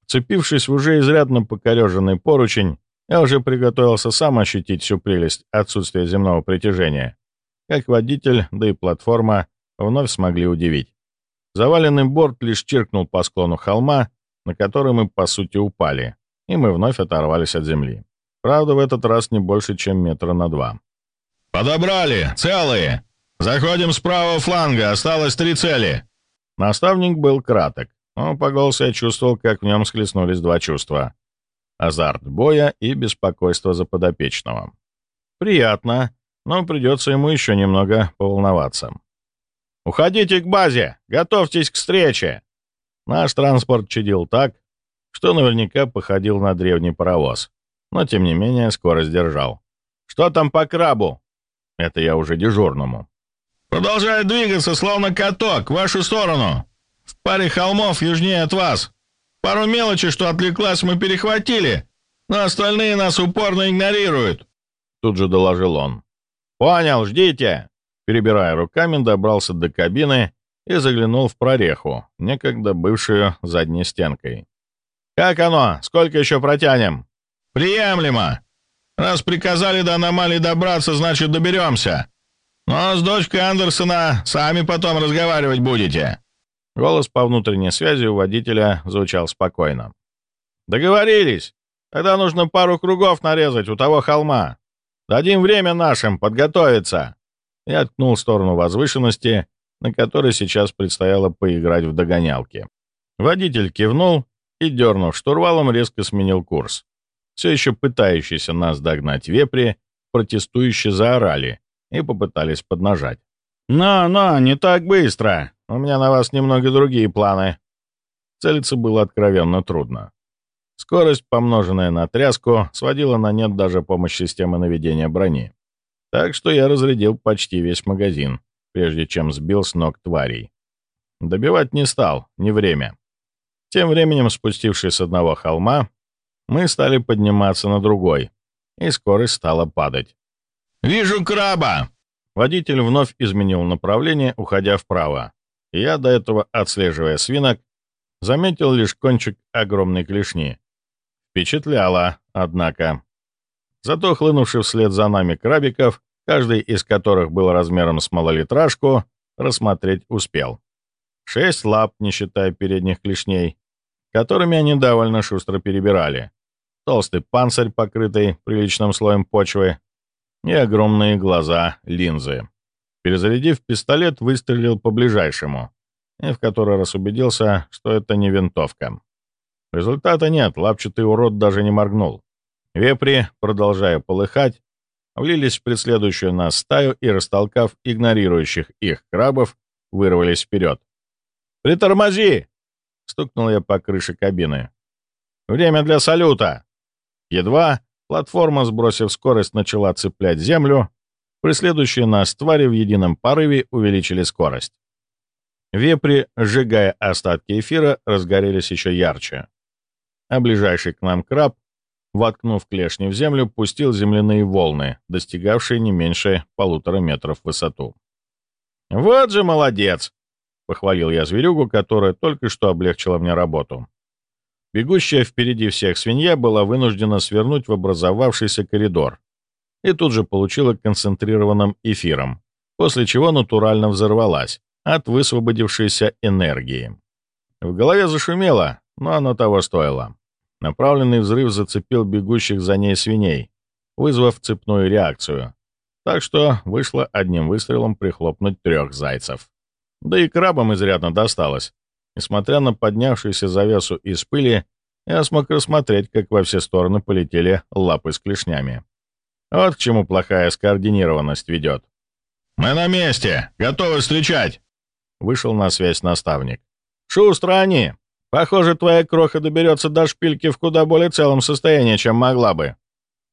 Цепившись в уже изрядно покореженный поручень, я уже приготовился сам ощутить всю прелесть отсутствия земного притяжения, как водитель, да и платформа вновь смогли удивить. Заваленный борт лишь чиркнул по склону холма, на который мы, по сути, упали, и мы вновь оторвались от земли. Правда, в этот раз не больше, чем метра на два. «Подобрали! Целые! Заходим с правого фланга, осталось три цели!» Наставник был краток, но по голосу я чувствовал, как в нем схлестнулись два чувства азарт боя и беспокойство за подопечного. Приятно, но придется ему еще немного поволноваться. «Уходите к базе! Готовьтесь к встрече!» Наш транспорт чадил так, что наверняка походил на древний паровоз, но тем не менее скорость держал. «Что там по крабу?» Это я уже дежурному. «Продолжает двигаться, словно каток, в вашу сторону. В паре холмов южнее от вас. Пару мелочи, что отвлеклась, мы перехватили, но остальные нас упорно игнорируют», — тут же доложил он. «Понял, ждите!» Перебирая руками, добрался до кабины и заглянул в прореху, некогда бывшую задней стенкой. «Как оно? Сколько еще протянем?» «Приемлемо. Раз приказали до аномалии добраться, значит, доберемся. Но с дочкой Андерсона сами потом разговаривать будете». Голос по внутренней связи у водителя звучал спокойно. «Договорились. Тогда нужно пару кругов нарезать у того холма. Дадим время нашим подготовиться». Я ткнул в сторону возвышенности, на которой сейчас предстояло поиграть в догонялки. Водитель кивнул и, дернув штурвалом, резко сменил курс. Все еще пытающиеся нас догнать вепри, протестующие заорали и попытались поднажать. «Но-но, не так быстро!» У меня на вас немного другие планы». Целиться было откровенно трудно. Скорость, помноженная на тряску, сводила на нет даже помощь системы наведения брони. Так что я разрядил почти весь магазин, прежде чем сбил с ног тварей. Добивать не стал, не время. Тем временем, спустившись с одного холма, мы стали подниматься на другой, и скорость стала падать. «Вижу краба!» Водитель вновь изменил направление, уходя вправо я, до этого отслеживая свинок, заметил лишь кончик огромной клешни. Впечатляло, однако. Зато хлынувший вслед за нами крабиков, каждый из которых был размером с малолитражку, рассмотреть успел. Шесть лап, не считая передних клешней, которыми они довольно шустро перебирали. Толстый панцирь, покрытый приличным слоем почвы, и огромные глаза линзы. Перезарядив пистолет, выстрелил по ближайшему, и в который раз убедился, что это не винтовка. Результата нет, лапчатый урод даже не моргнул. Вепри, продолжая полыхать, влились в преследующую нас стаю и, растолкав игнорирующих их крабов, вырвались вперед. «Притормози!» — стукнул я по крыше кабины. «Время для салюта!» Едва платформа, сбросив скорость, начала цеплять землю, преследующие нас твари в едином порыве увеличили скорость. Вепри, сжигая остатки эфира, разгорелись еще ярче. А ближайший к нам краб, воткнув клешни в землю, пустил земляные волны, достигавшие не меньше полутора метров в высоту. «Вот же молодец!» — похвалил я зверюгу, которая только что облегчила мне работу. Бегущая впереди всех свинья была вынуждена свернуть в образовавшийся коридор и тут же получила концентрированным эфиром, после чего натурально взорвалась от высвободившейся энергии. В голове зашумело, но оно того стоило. Направленный взрыв зацепил бегущих за ней свиней, вызвав цепную реакцию, так что вышло одним выстрелом прихлопнуть трех зайцев. Да и крабам изрядно досталось. Несмотря на поднявшуюся завесу из пыли, я смог рассмотреть, как во все стороны полетели лапы с клешнями. Вот к чему плохая скоординированность ведет. «Мы на месте! Готовы встречать!» Вышел на связь наставник. «Шустро они! Похоже, твоя кроха доберется до шпильки в куда более целом состоянии, чем могла бы!»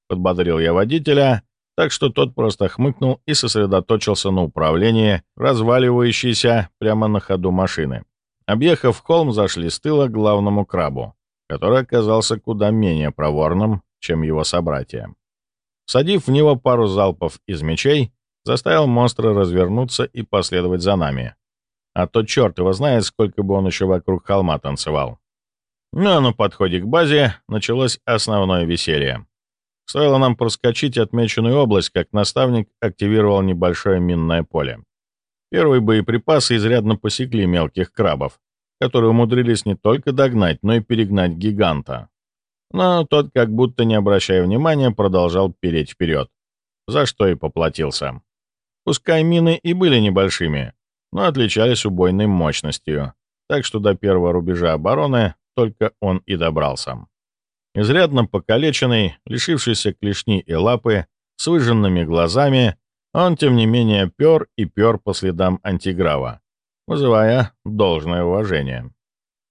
Подбодрил я водителя, так что тот просто хмыкнул и сосредоточился на управлении разваливающейся прямо на ходу машины. Объехав холм, зашли с тыла к главному крабу, который оказался куда менее проворным, чем его собратья. Садив в него пару залпов из мечей, заставил монстра развернуться и последовать за нами. А то черт его знает, сколько бы он еще вокруг холма танцевал. Ну а на подходе к базе началось основное веселье. Стоило нам проскочить отмеченную область, как наставник активировал небольшое минное поле. Первые боеприпасы изрядно посекли мелких крабов, которые умудрились не только догнать, но и перегнать гиганта. Но тот, как будто не обращая внимания, продолжал переть вперед, за что и поплатился. Пускай мины и были небольшими, но отличались убойной мощностью, так что до первого рубежа обороны только он и добрался. Изрядно покалеченный, лишившийся клешни и лапы, с выжженными глазами, он, тем не менее, пер и пер по следам антиграва, вызывая должное уважение.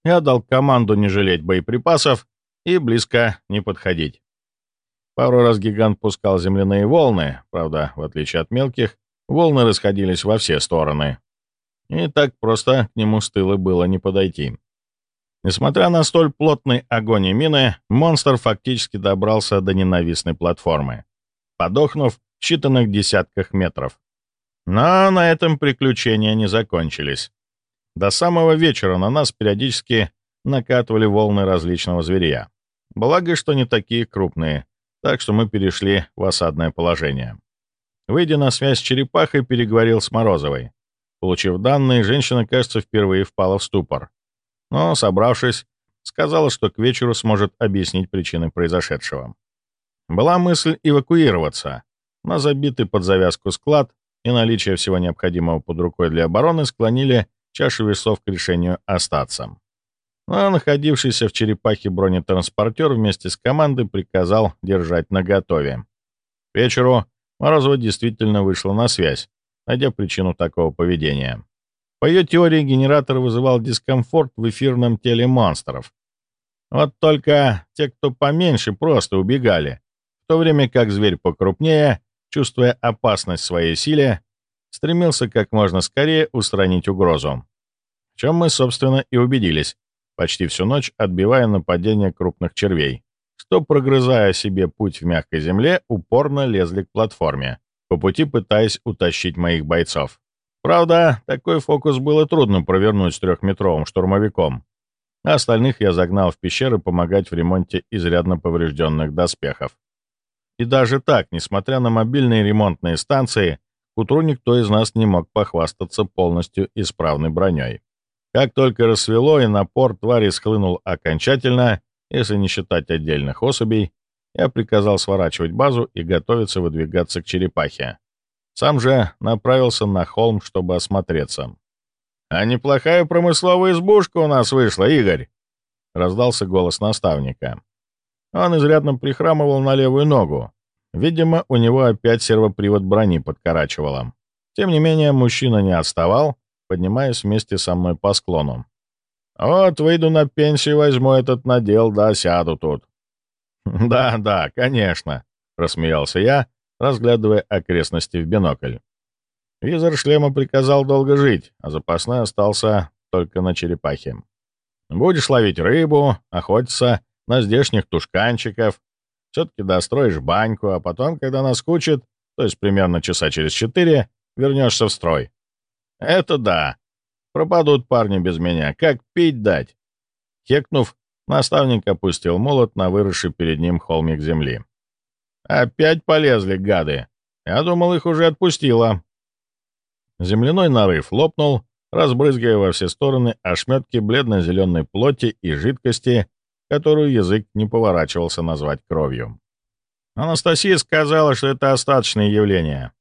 Я дал команду не жалеть боеприпасов и близко не подходить. Пару раз гигант пускал земляные волны, правда, в отличие от мелких, волны расходились во все стороны. И так просто к нему с тыла было не подойти. Несмотря на столь плотный огонь и мины, монстр фактически добрался до ненавистной платформы, подохнув в считанных десятках метров. Но на этом приключения не закончились. До самого вечера на нас периодически накатывали волны различного зверя. Благо, что не такие крупные, так что мы перешли в осадное положение. Выйдя на связь с черепахой, переговорил с Морозовой. Получив данные, женщина, кажется, впервые впала в ступор. Но, собравшись, сказала, что к вечеру сможет объяснить причины произошедшего. Была мысль эвакуироваться, но забитый под завязку склад и наличие всего необходимого под рукой для обороны склонили чашу весов к решению остаться. Но находившийся в черепахе бронетранспортер вместе с командой приказал держать наготове. К вечеру Морозова действительно вышла на связь, найдя причину такого поведения. По ее теории, генератор вызывал дискомфорт в эфирном теле монстров. Вот только те, кто поменьше, просто убегали, в то время как зверь покрупнее чувствуя опасность своей силе, стремился как можно скорее устранить угрозу. В чем мы, собственно, и убедились, почти всю ночь отбивая нападение крупных червей, что, прогрызая себе путь в мягкой земле, упорно лезли к платформе, по пути пытаясь утащить моих бойцов. Правда, такой фокус было трудно провернуть с трехметровым штурмовиком, а остальных я загнал в пещеры помогать в ремонте изрядно поврежденных доспехов. И даже так, несмотря на мобильные ремонтные станции, к утру никто из нас не мог похвастаться полностью исправной броней. Как только рассвело и напор твари схлынул окончательно, если не считать отдельных особей, я приказал сворачивать базу и готовиться выдвигаться к черепахе. Сам же направился на холм, чтобы осмотреться. «А неплохая промысловая избушка у нас вышла, Игорь!» — раздался голос наставника. Он изрядно прихрамывал на левую ногу. Видимо, у него опять сервопривод брони подкорачивало. Тем не менее, мужчина не отставал, поднимаясь вместе со мной по склону. «Вот, выйду на пенсию, возьму этот надел, да сяду тут». «Да, да, конечно», — рассмеялся я, разглядывая окрестности в бинокль. Визор шлема приказал долго жить, а запасной остался только на черепахе. Будешь ловить рыбу, охотиться на здешних тушканчиков, все-таки достроишь баньку, а потом, когда наскучит, то есть примерно часа через четыре, вернешься в строй. Это да. Пропадут парни без меня. Как пить дать? Хекнув, наставник опустил молот на выросший перед ним холмик земли. Опять полезли, гады. Я думал, их уже отпустила. Земляной нарыв лопнул, разбрызгивая во все стороны ошметки бледно-зеленой плоти и жидкости, которую язык не поворачивался назвать кровью. Анастасия сказала, что это остаточное явление.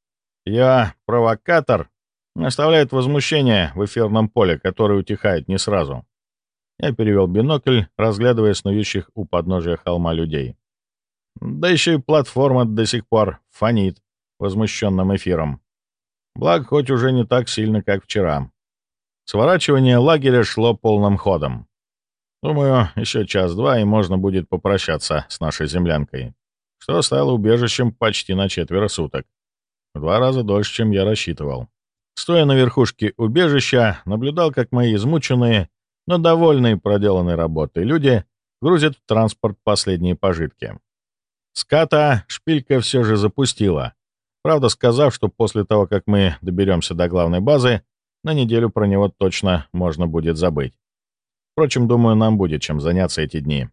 Я провокатор, оставляет возмущение в эфирном поле, которое утихает не сразу. Я перевел бинокль, разглядывая снующих у подножия холма людей. Да еще и платформа до сих пор фонит возмущенным эфиром. Благо, хоть уже не так сильно, как вчера. Сворачивание лагеря шло полным ходом. Думаю, еще час-два, и можно будет попрощаться с нашей землянкой, что стало убежищем почти на четверо суток. В два раза дольше, чем я рассчитывал. Стоя на верхушке убежища, наблюдал, как мои измученные, но довольные проделанной работой люди грузят в транспорт последние пожитки. Ската шпилька все же запустила, правда сказав, что после того, как мы доберемся до главной базы, на неделю про него точно можно будет забыть. Впрочем, думаю, нам будет чем заняться эти дни.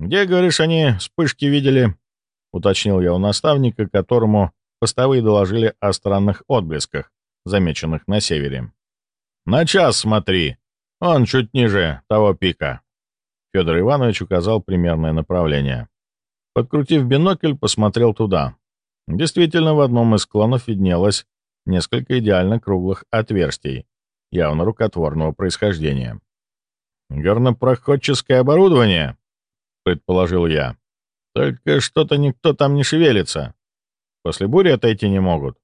«Где, говоришь, они вспышки видели?» — уточнил я у наставника, которому постовые доложили о странных отблесках, замеченных на севере. «На час смотри. Он чуть ниже того пика». Федор Иванович указал примерное направление. Подкрутив бинокль, посмотрел туда. Действительно, в одном из склонов виднелось несколько идеально круглых отверстий, явно рукотворного происхождения. «Горнопроходческое оборудование?» — предположил я. «Только что-то никто там не шевелится. После бури отойти не могут».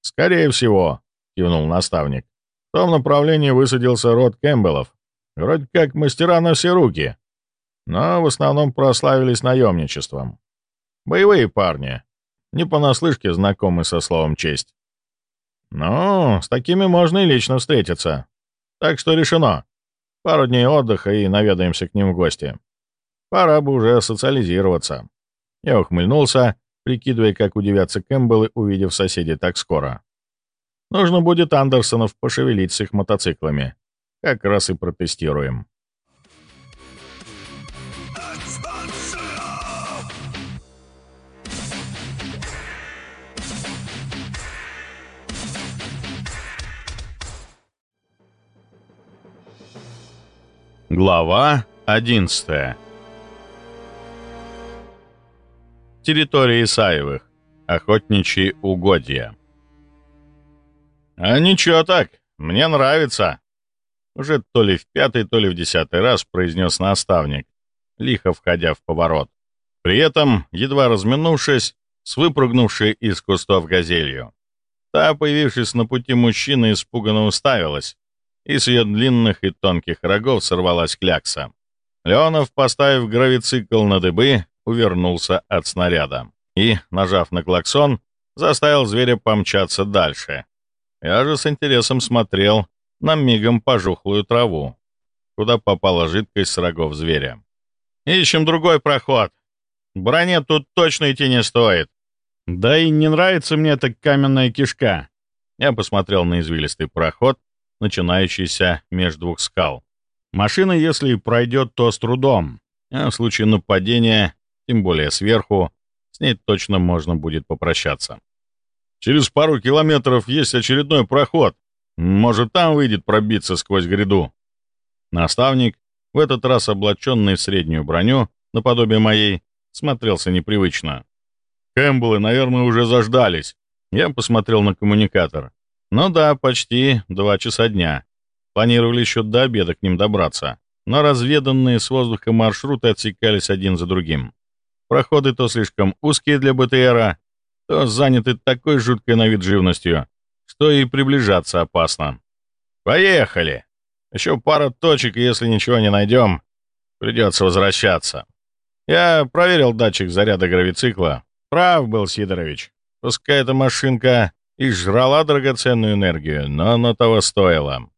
«Скорее всего», — кивнул наставник. «В том направлении высадился род Кэмпбеллов. Вроде как мастера на все руки но в основном прославились наемничеством. Боевые парни, не понаслышке знакомы со словом «честь». Ну, с такими можно и лично встретиться. Так что решено. Пару дней отдыха и наведаемся к ним в гости. Пора бы уже социализироваться. Я ухмыльнулся, прикидывая, как удивятся Кэмпбеллы, увидев соседей так скоро. Нужно будет Андерсонов пошевелить с их мотоциклами. Как раз и протестируем. Глава 11 Территория Исаевых. Охотничьи угодья. «А ничего так, мне нравится!» Уже то ли в пятый, то ли в десятый раз произнес наставник, лихо входя в поворот. При этом, едва разминувшись, с выпрыгнувшей из кустов газелью. Та, появившись на пути мужчины, испуганно уставилась, и с ее длинных и тонких рогов сорвалась клякса. Леонов, поставив гравицикл на дыбы, увернулся от снаряда и, нажав на клаксон, заставил зверя помчаться дальше. Я же с интересом смотрел на мигом пожухлую траву, куда попала жидкость с рогов зверя. «Ищем другой проход. Броне тут точно идти не стоит. Да и не нравится мне эта каменная кишка». Я посмотрел на извилистый проход, начинающийся между двух скал. Машина, если и пройдет, то с трудом, а в случае нападения, тем более сверху, с ней точно можно будет попрощаться. Через пару километров есть очередной проход. Может, там выйдет пробиться сквозь гряду. Наставник, в этот раз облаченный в среднюю броню, наподобие моей, смотрелся непривычно. Кэмпбеллы, наверное, уже заждались. Я посмотрел на коммуникатор. Ну да, почти два часа дня. Планировали еще до обеда к ним добраться, но разведанные с воздуха маршруты отсекались один за другим. Проходы то слишком узкие для БТРа, то заняты такой жуткой на вид живностью, что и приближаться опасно. «Поехали! Еще пара точек, и если ничего не найдем, придется возвращаться». Я проверил датчик заряда гравицикла. Прав был Сидорович. Пускай эта машинка и жрала драгоценную энергию, но оно того стоило.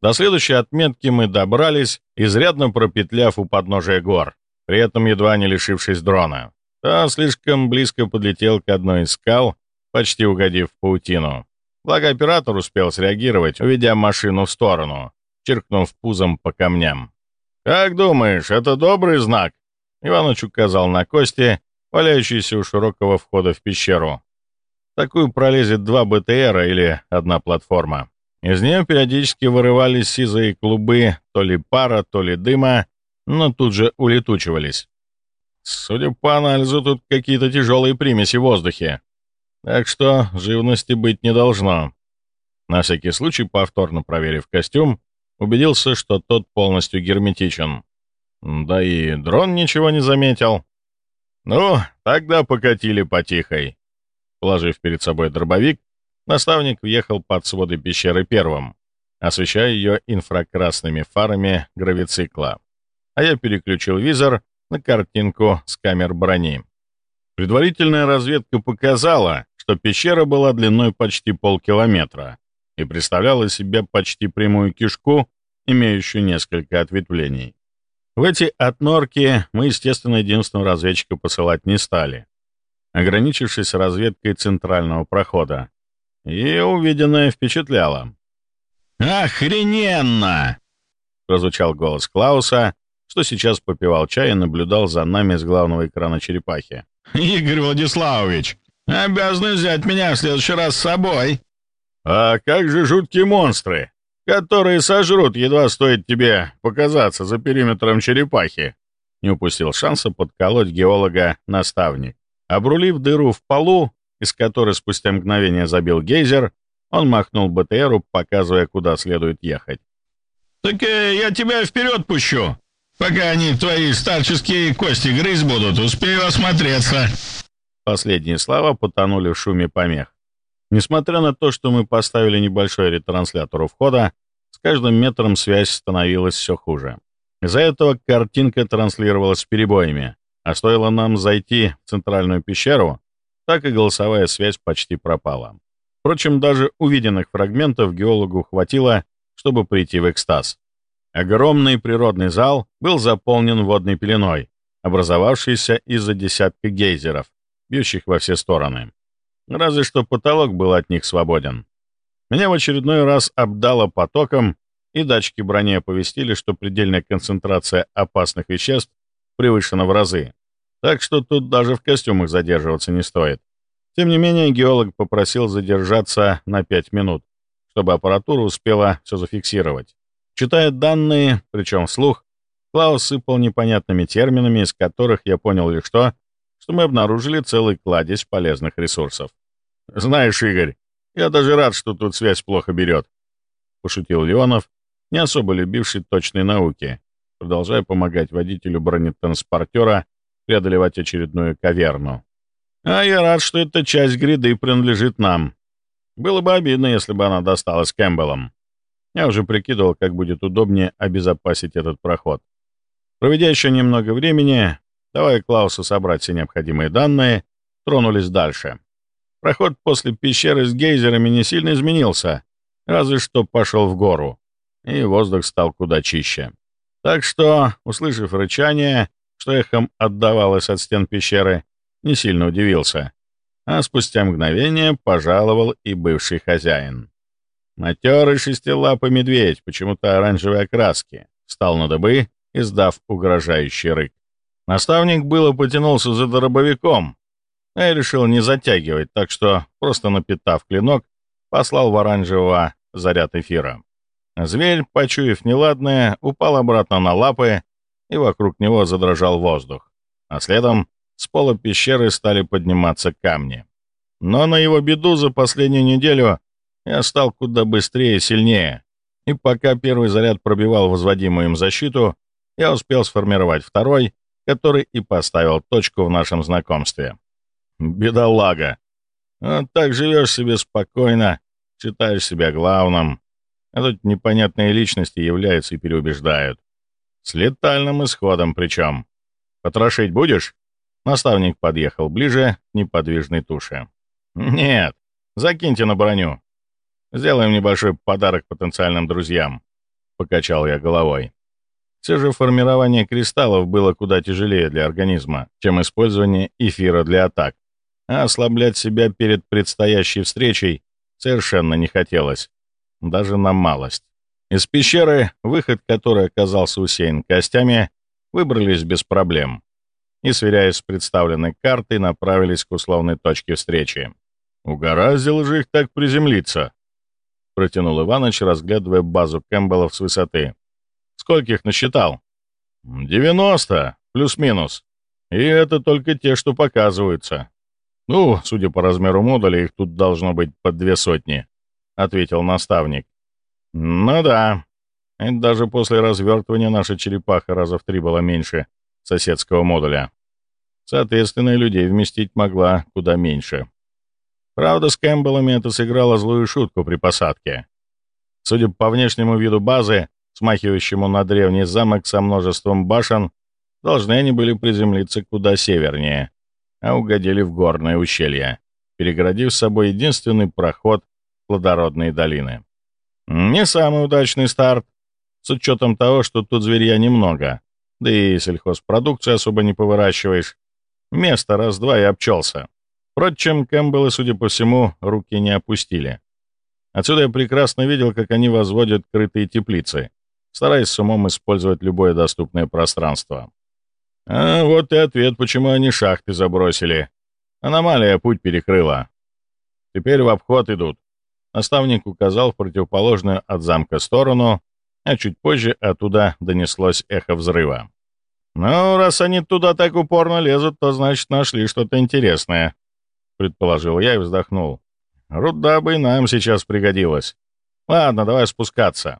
До следующей отметки мы добрались, изрядно пропетляв у подножия гор, при этом едва не лишившись дрона. То слишком близко подлетел к одной из скал, почти угодив в паутину. Благо оператор успел среагировать, уведя машину в сторону, черкнув пузом по камням. «Как думаешь, это добрый знак?» Иваныч указал на кости, валяющиеся у широкого входа в пещеру такую пролезет два БТРа или одна платформа. Из нее периодически вырывались сизые клубы то ли пара, то ли дыма, но тут же улетучивались. Судя по анализу, тут какие-то тяжелые примеси в воздухе. Так что живности быть не должно. На всякий случай, повторно проверив костюм, убедился, что тот полностью герметичен. Да и дрон ничего не заметил. Ну, тогда покатили потихой. Положив перед собой дробовик, наставник въехал под своды пещеры первым, освещая ее инфракрасными фарами гравицикла, а я переключил визор на картинку с камер брони. Предварительная разведка показала, что пещера была длиной почти полкилометра и представляла себе почти прямую кишку, имеющую несколько ответвлений. В эти отнорки мы, естественно, единственного разведчика посылать не стали, ограничившись разведкой центрального прохода. И увиденное впечатляло. «Охрененно!» — прозвучал голос Клауса, что сейчас попивал чай и наблюдал за нами с главного экрана черепахи. «Игорь Владиславович, обязаны взять меня в следующий раз с собой!» «А как же жуткие монстры, которые сожрут, едва стоит тебе показаться за периметром черепахи?» Не упустил шанса подколоть геолога наставник. Обрулив дыру в полу, из которой спустя мгновение забил гейзер, он махнул БТРу, показывая, куда следует ехать. «Так э, я тебя вперед пущу, пока они твои старческие кости грызть будут, успею осмотреться». Последние слова потонули в шуме помех. Несмотря на то, что мы поставили небольшой ретранслятор у входа, с каждым метром связь становилась все хуже. Из-за этого картинка транслировалась с перебоями, а стоило нам зайти в центральную пещеру, так и голосовая связь почти пропала. Впрочем, даже увиденных фрагментов геологу хватило, чтобы прийти в экстаз. Огромный природный зал был заполнен водной пеленой, образовавшейся из-за десятка гейзеров, бьющих во все стороны. Разве что потолок был от них свободен. Меня в очередной раз обдало потоком, и датчики брони оповестили, что предельная концентрация опасных веществ превышена в разы. Так что тут даже в костюмах задерживаться не стоит. Тем не менее, геолог попросил задержаться на 5 минут, чтобы аппаратура успела все зафиксировать. Читая данные, причем вслух, Клаус сыпал непонятными терминами, из которых я понял лишь то, что мы обнаружили целый кладезь полезных ресурсов. «Знаешь, Игорь, я даже рад, что тут связь плохо берет», — пошутил Леонов, не особо любивший точной науки, продолжая помогать водителю бронетранспортера преодолевать очередную каверну. «А я рад, что эта часть гряды принадлежит нам. Было бы обидно, если бы она досталась Кэмпбеллам. Я уже прикидывал, как будет удобнее обезопасить этот проход. Проведя еще немного времени, давая Клаусу собрать все необходимые данные, тронулись дальше. Проход после пещеры с гейзерами не сильно изменился, разве что пошел в гору, и воздух стал куда чище. Так что, услышав рычание, что эхом отдавалось от стен пещеры, не сильно удивился, а спустя мгновение пожаловал и бывший хозяин. Матерый шестилапый медведь, почему-то оранжевой окраски, встал на дыбы, издав угрожающий рык. Наставник было потянулся за дробовиком, Но я решил не затягивать, так что, просто напитав клинок, послал в оранжевого заряд эфира. Зверь, почуяв неладное, упал обратно на лапы, и вокруг него задрожал воздух. А следом с пола пещеры стали подниматься камни. Но на его беду за последнюю неделю я стал куда быстрее и сильнее, и пока первый заряд пробивал возводимую им защиту, я успел сформировать второй, который и поставил точку в нашем знакомстве. Бедолага. Вот так живешь себе спокойно, считаешь себя главным, а тут непонятные личности являются и переубеждают. С летальным исходом причем. Потрошить будешь? Наставник подъехал ближе к неподвижной туше. «Нет, закиньте на броню. Сделаем небольшой подарок потенциальным друзьям», — покачал я головой. Все же формирование кристаллов было куда тяжелее для организма, чем использование эфира для атак, а ослаблять себя перед предстоящей встречей совершенно не хотелось, даже на малость. Из пещеры, выход которой оказался усеян костями, выбрались без проблем и, сверяясь с представленной картой, направились к условной точке встречи. Угораздило же их так приземлиться протянул Иваныч, разглядывая базу Кэмпбеллов с высоты. «Скольких насчитал?» «Девяносто, плюс-минус. И это только те, что показываются. Ну, судя по размеру модуля, их тут должно быть под две сотни», — ответил наставник. «Ну да. Это даже после развертывания наша черепаха раза в три была меньше соседского модуля. Соответственно, людей вместить могла куда меньше. Правда, с Кэмпбеллами это сыграло злую шутку при посадке. Судя по внешнему виду базы, смахивающему на древний замок со множеством башен, должны они были приземлиться куда севернее, а угодили в горное ущелье, перегородив с собой единственный проход плодородной долины. Не самый удачный старт, с учетом того, что тут зверья немного, да и сельхозпродукцию особо не повыращиваешь. Место раз-два и обчелся. Впрочем, Кэмпбеллы, судя по всему, руки не опустили. Отсюда я прекрасно видел, как они возводят крытые теплицы, стараясь с умом использовать любое доступное пространство. А вот и ответ, почему они шахты забросили. Аномалия путь перекрыла. Теперь в обход идут. Наставник указал в противоположную от замка сторону, а чуть позже оттуда донеслось эхо взрыва. «Ну, раз они туда так упорно лезут, то значит нашли что-то интересное», — предположил я и вздохнул. «Руда бы и нам сейчас пригодилась. Ладно, давай спускаться.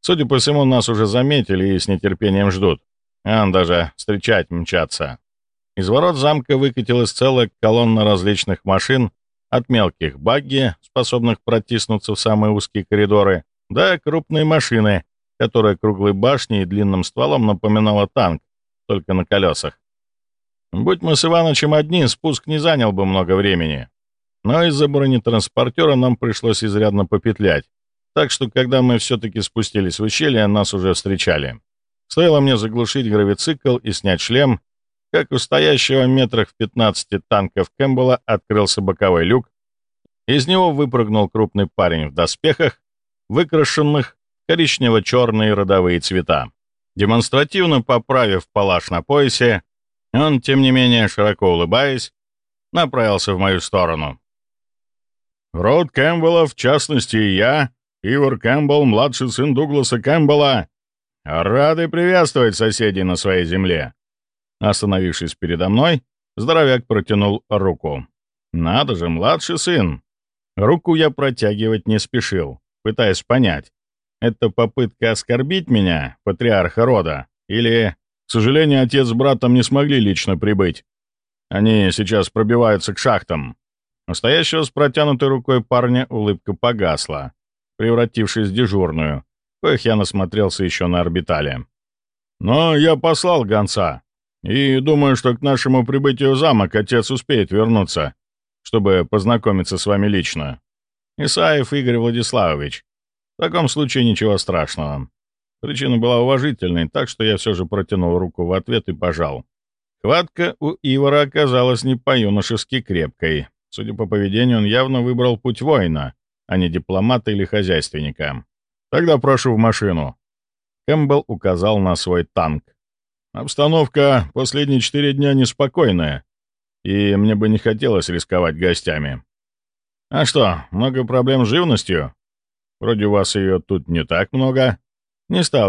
Судя по всему, нас уже заметили и с нетерпением ждут. Ан даже встречать мчаться». Из ворот замка выкатилась целая колонна различных машин, от мелких багги, способных протиснуться в самые узкие коридоры, до крупной машины, которая круглой башней и длинным стволом напоминала танк, только на колесах. Будь мы с Иванычем одни, спуск не занял бы много времени. Но из-за бронетранспортера нам пришлось изрядно попетлять, так что когда мы все-таки спустились в ущелье, нас уже встречали. Стоило мне заглушить гравицикл и снять шлем, как у стоящего метрах в 15 танков Кэмпбелла открылся боковой люк, из него выпрыгнул крупный парень в доспехах, выкрашенных коричнево-черные родовые цвета. Демонстративно поправив палаш на поясе, он, тем не менее, широко улыбаясь, направился в мою сторону. «Род Кэмпбелла, в частности, и я, Ивар Кэмпбелл, младший сын Дугласа Кэмпбелла, рады приветствовать соседей на своей земле». Остановившись передо мной, здоровяк протянул руку. «Надо же, младший сын!» Руку я протягивать не спешил, пытаясь понять, это попытка оскорбить меня, патриарха рода, или к сожалению, отец с братом не смогли лично прибыть. Они сейчас пробиваются к шахтам. Настоящего с протянутой рукой парня улыбка погасла, превратившись в дежурную, коих я насмотрелся еще на орбитале. Но я послал гонца, и думаю, что к нашему прибытию в замок отец успеет вернуться, чтобы познакомиться с вами лично. Исаев Игорь Владиславович. В таком случае ничего страшного. Причина была уважительной, так что я все же протянул руку в ответ и пожал. Хватка у Ивара оказалась не по-юношески крепкой. Судя по поведению, он явно выбрал путь воина, а не дипломата или хозяйственника. «Тогда прошу в машину». Кэмпбелл указал на свой танк. «Обстановка последние четыре дня неспокойная. и мне бы не хотелось рисковать гостями. А что, много проблем с живностью? Вроде у вас ее тут не так много. Не стал